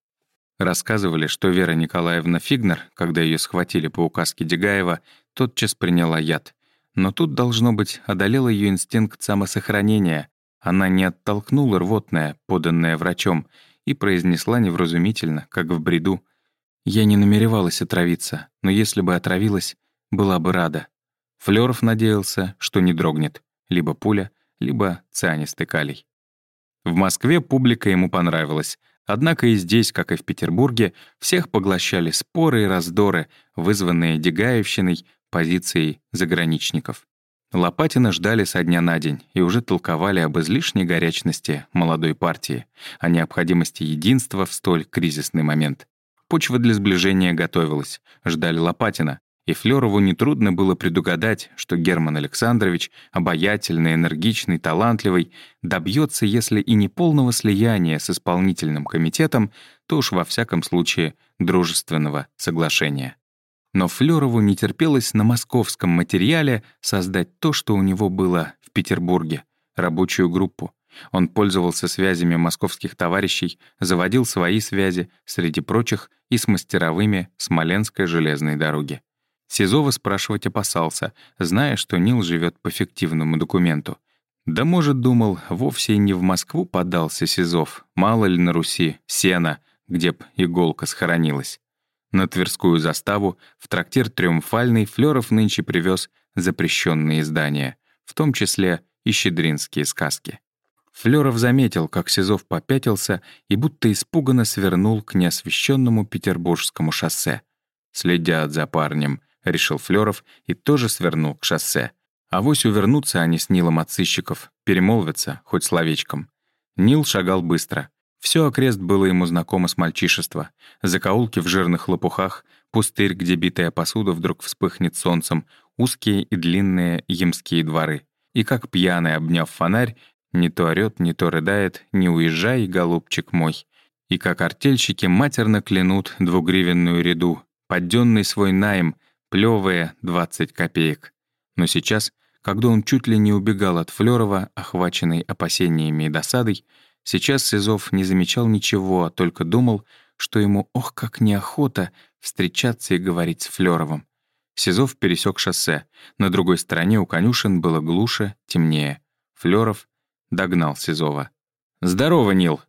Speaker 1: Рассказывали, что Вера Николаевна Фигнер, когда ее схватили по указке Дегаева, тотчас приняла яд. Но тут, должно быть, одолел ее инстинкт самосохранения. Она не оттолкнула рвотное, поданное врачом, и произнесла невразумительно, как в бреду. «Я не намеревалась отравиться, но если бы отравилась, была бы рада». Флёров надеялся, что не дрогнет. Либо пуля, либо цианистый калий. В Москве публика ему понравилась. Однако и здесь, как и в Петербурге, всех поглощали споры и раздоры, вызванные Дегаевщиной, позицией заграничников. Лопатина ждали со дня на день и уже толковали об излишней горячности молодой партии, о необходимости единства в столь кризисный момент. Почва для сближения готовилась, ждали Лопатина, и Флёрову нетрудно было предугадать, что Герман Александрович, обаятельный, энергичный, талантливый, добьется, если и не полного слияния с исполнительным комитетом, то уж во всяком случае дружественного соглашения. Но Флёрову не терпелось на московском материале создать то, что у него было в Петербурге — рабочую группу. Он пользовался связями московских товарищей, заводил свои связи, среди прочих, и с мастеровыми Смоленской железной дороги. Сизова спрашивать опасался, зная, что Нил живет по фиктивному документу. Да, может, думал, вовсе не в Москву подался Сизов, мало ли на Руси, сена, где б иголка схоронилась. На Тверскую заставу в трактир «Триумфальный» Флёров нынче привез запрещенные издания, в том числе и щедринские сказки. Флёров заметил, как Сизов попятился и будто испуганно свернул к неосвещенному Петербургскому шоссе. «Следят за парнем», — решил Флёров и тоже свернул к шоссе. А вось увернутся они с Нилом от сыщиков, перемолвятся, хоть словечком. Нил шагал быстро. Все окрест было ему знакомо с мальчишества. Закоулки в жирных лопухах, пустырь, где битая посуда вдруг вспыхнет солнцем, узкие и длинные ямские дворы. И как пьяный, обняв фонарь, не то орёт, не то рыдает, не уезжай, голубчик мой. И как артельщики матерно клянут двугривенную ряду, подденный свой найм, плевые 20 копеек. Но сейчас, когда он чуть ли не убегал от Флёрова, охваченный опасениями и досадой, сейчас Сизов не замечал ничего, а только думал, что ему ох как неохота встречаться и говорить с Флёровым. Сизов пересек шоссе. На другой стороне у конюшен было глуше, темнее. Флёров догнал Сизова. «Здорово, Нил!»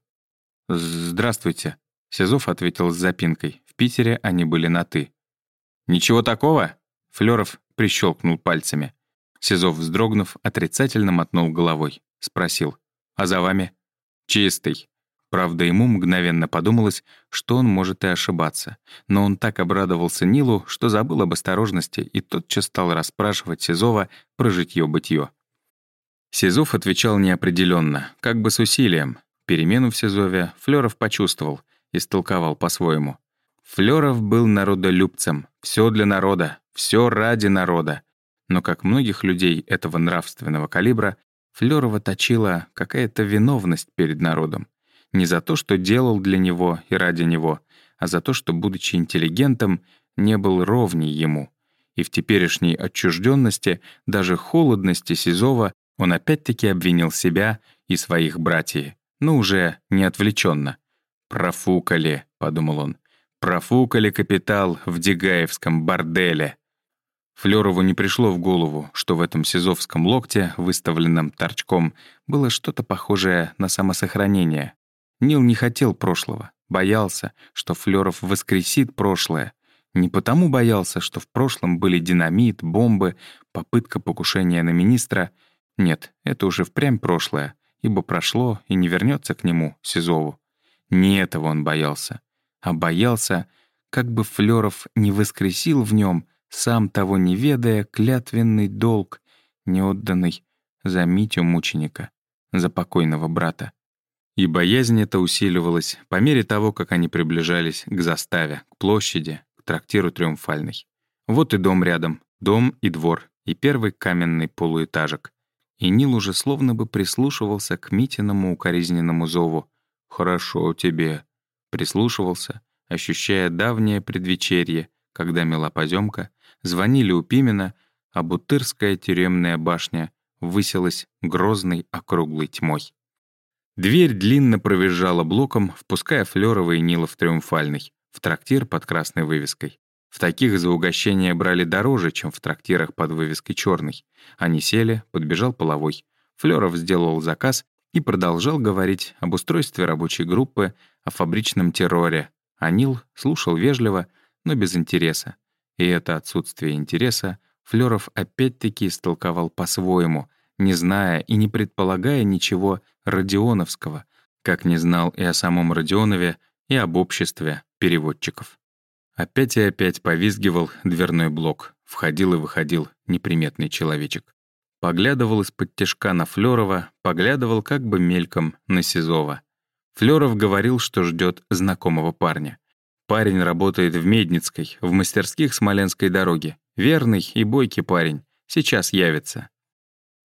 Speaker 1: «Здравствуйте», — Сизов ответил с запинкой. В Питере они были на «ты». «Ничего такого?» — Флёров прищелкнул пальцами. Сизов, вздрогнув, отрицательно мотнул головой. Спросил. «А за вами?» «Чистый». Правда, ему мгновенно подумалось, что он может и ошибаться. Но он так обрадовался Нилу, что забыл об осторожности и тотчас стал расспрашивать Сизова про житьё-бытьё. Сизов отвечал неопределенно, как бы с усилием. Перемену в Сизове Флёров почувствовал, истолковал по-своему. Флёров был народолюбцем, все для народа, все ради народа. Но, как многих людей этого нравственного калибра, Флёрова точила какая-то виновность перед народом. Не за то, что делал для него и ради него, а за то, что, будучи интеллигентом, не был ровней ему. И в теперешней отчужденности, даже холодности Сизова, он опять-таки обвинил себя и своих братьев, но уже не отвлеченно. «Профукали», — подумал он, — «профукали капитал в Дегаевском борделе». Флёрову не пришло в голову, что в этом сизовском локте, выставленном торчком, было что-то похожее на самосохранение, Нил не хотел прошлого, боялся, что Флёров воскресит прошлое. Не потому боялся, что в прошлом были динамит, бомбы, попытка покушения на министра. Нет, это уже впрямь прошлое, ибо прошло и не вернется к нему, Сизову. Не этого он боялся, а боялся, как бы Флёров не воскресил в нем, сам того не ведая, клятвенный долг, неотданный за Митю мученика, за покойного брата. И боязнь эта усиливалась по мере того, как они приближались к заставе, к площади, к трактиру Триумфальной. Вот и дом рядом, дом и двор, и первый каменный полуэтажек. И Нил уже словно бы прислушивался к Митиному укоризненному зову. «Хорошо тебе». Прислушивался, ощущая давнее предвечерье, когда мела поземка, звонили у Пимена, а Бутырская тюремная башня высилась грозной округлой тьмой. Дверь длинно провизжала блоком, впуская Флёрова и Нила в Триумфальный, в трактир под красной вывеской. В таких за угощение брали дороже, чем в трактирах под вывеской черной. Они сели, подбежал половой. Флёров сделал заказ и продолжал говорить об устройстве рабочей группы, о фабричном терроре. А Нил слушал вежливо, но без интереса. И это отсутствие интереса Флёров опять-таки истолковал по-своему, не зная и не предполагая ничего Родионовского, как не знал и о самом Родионове, и об обществе переводчиков. Опять и опять повизгивал дверной блок, входил и выходил неприметный человечек. Поглядывал из-под тяжка на Флёрова, поглядывал как бы мельком на Сизова. Флёров говорил, что ждет знакомого парня. Парень работает в Медницкой, в мастерских Смоленской дороги. Верный и бойкий парень. Сейчас явится.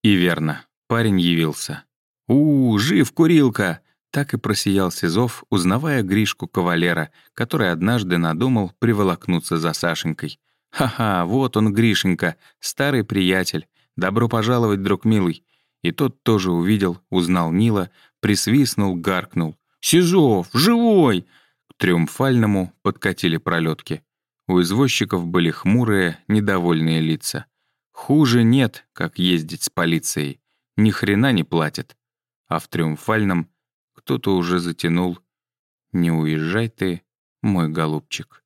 Speaker 1: И верно, парень явился. «У, жив, курилка!» Так и просиял Сизов, узнавая Гришку кавалера, который однажды надумал приволокнуться за Сашенькой. «Ха-ха, вот он, Гришенька, старый приятель. Добро пожаловать, друг милый. И тот тоже увидел, узнал Нила, присвистнул, гаркнул. «Сизов! Живой!» К триумфальному подкатили пролетки. У извозчиков были хмурые, недовольные лица. Хуже нет, как ездить с полицией. Ни хрена не платят. А в триумфальном кто-то уже затянул «Не уезжай ты, мой голубчик».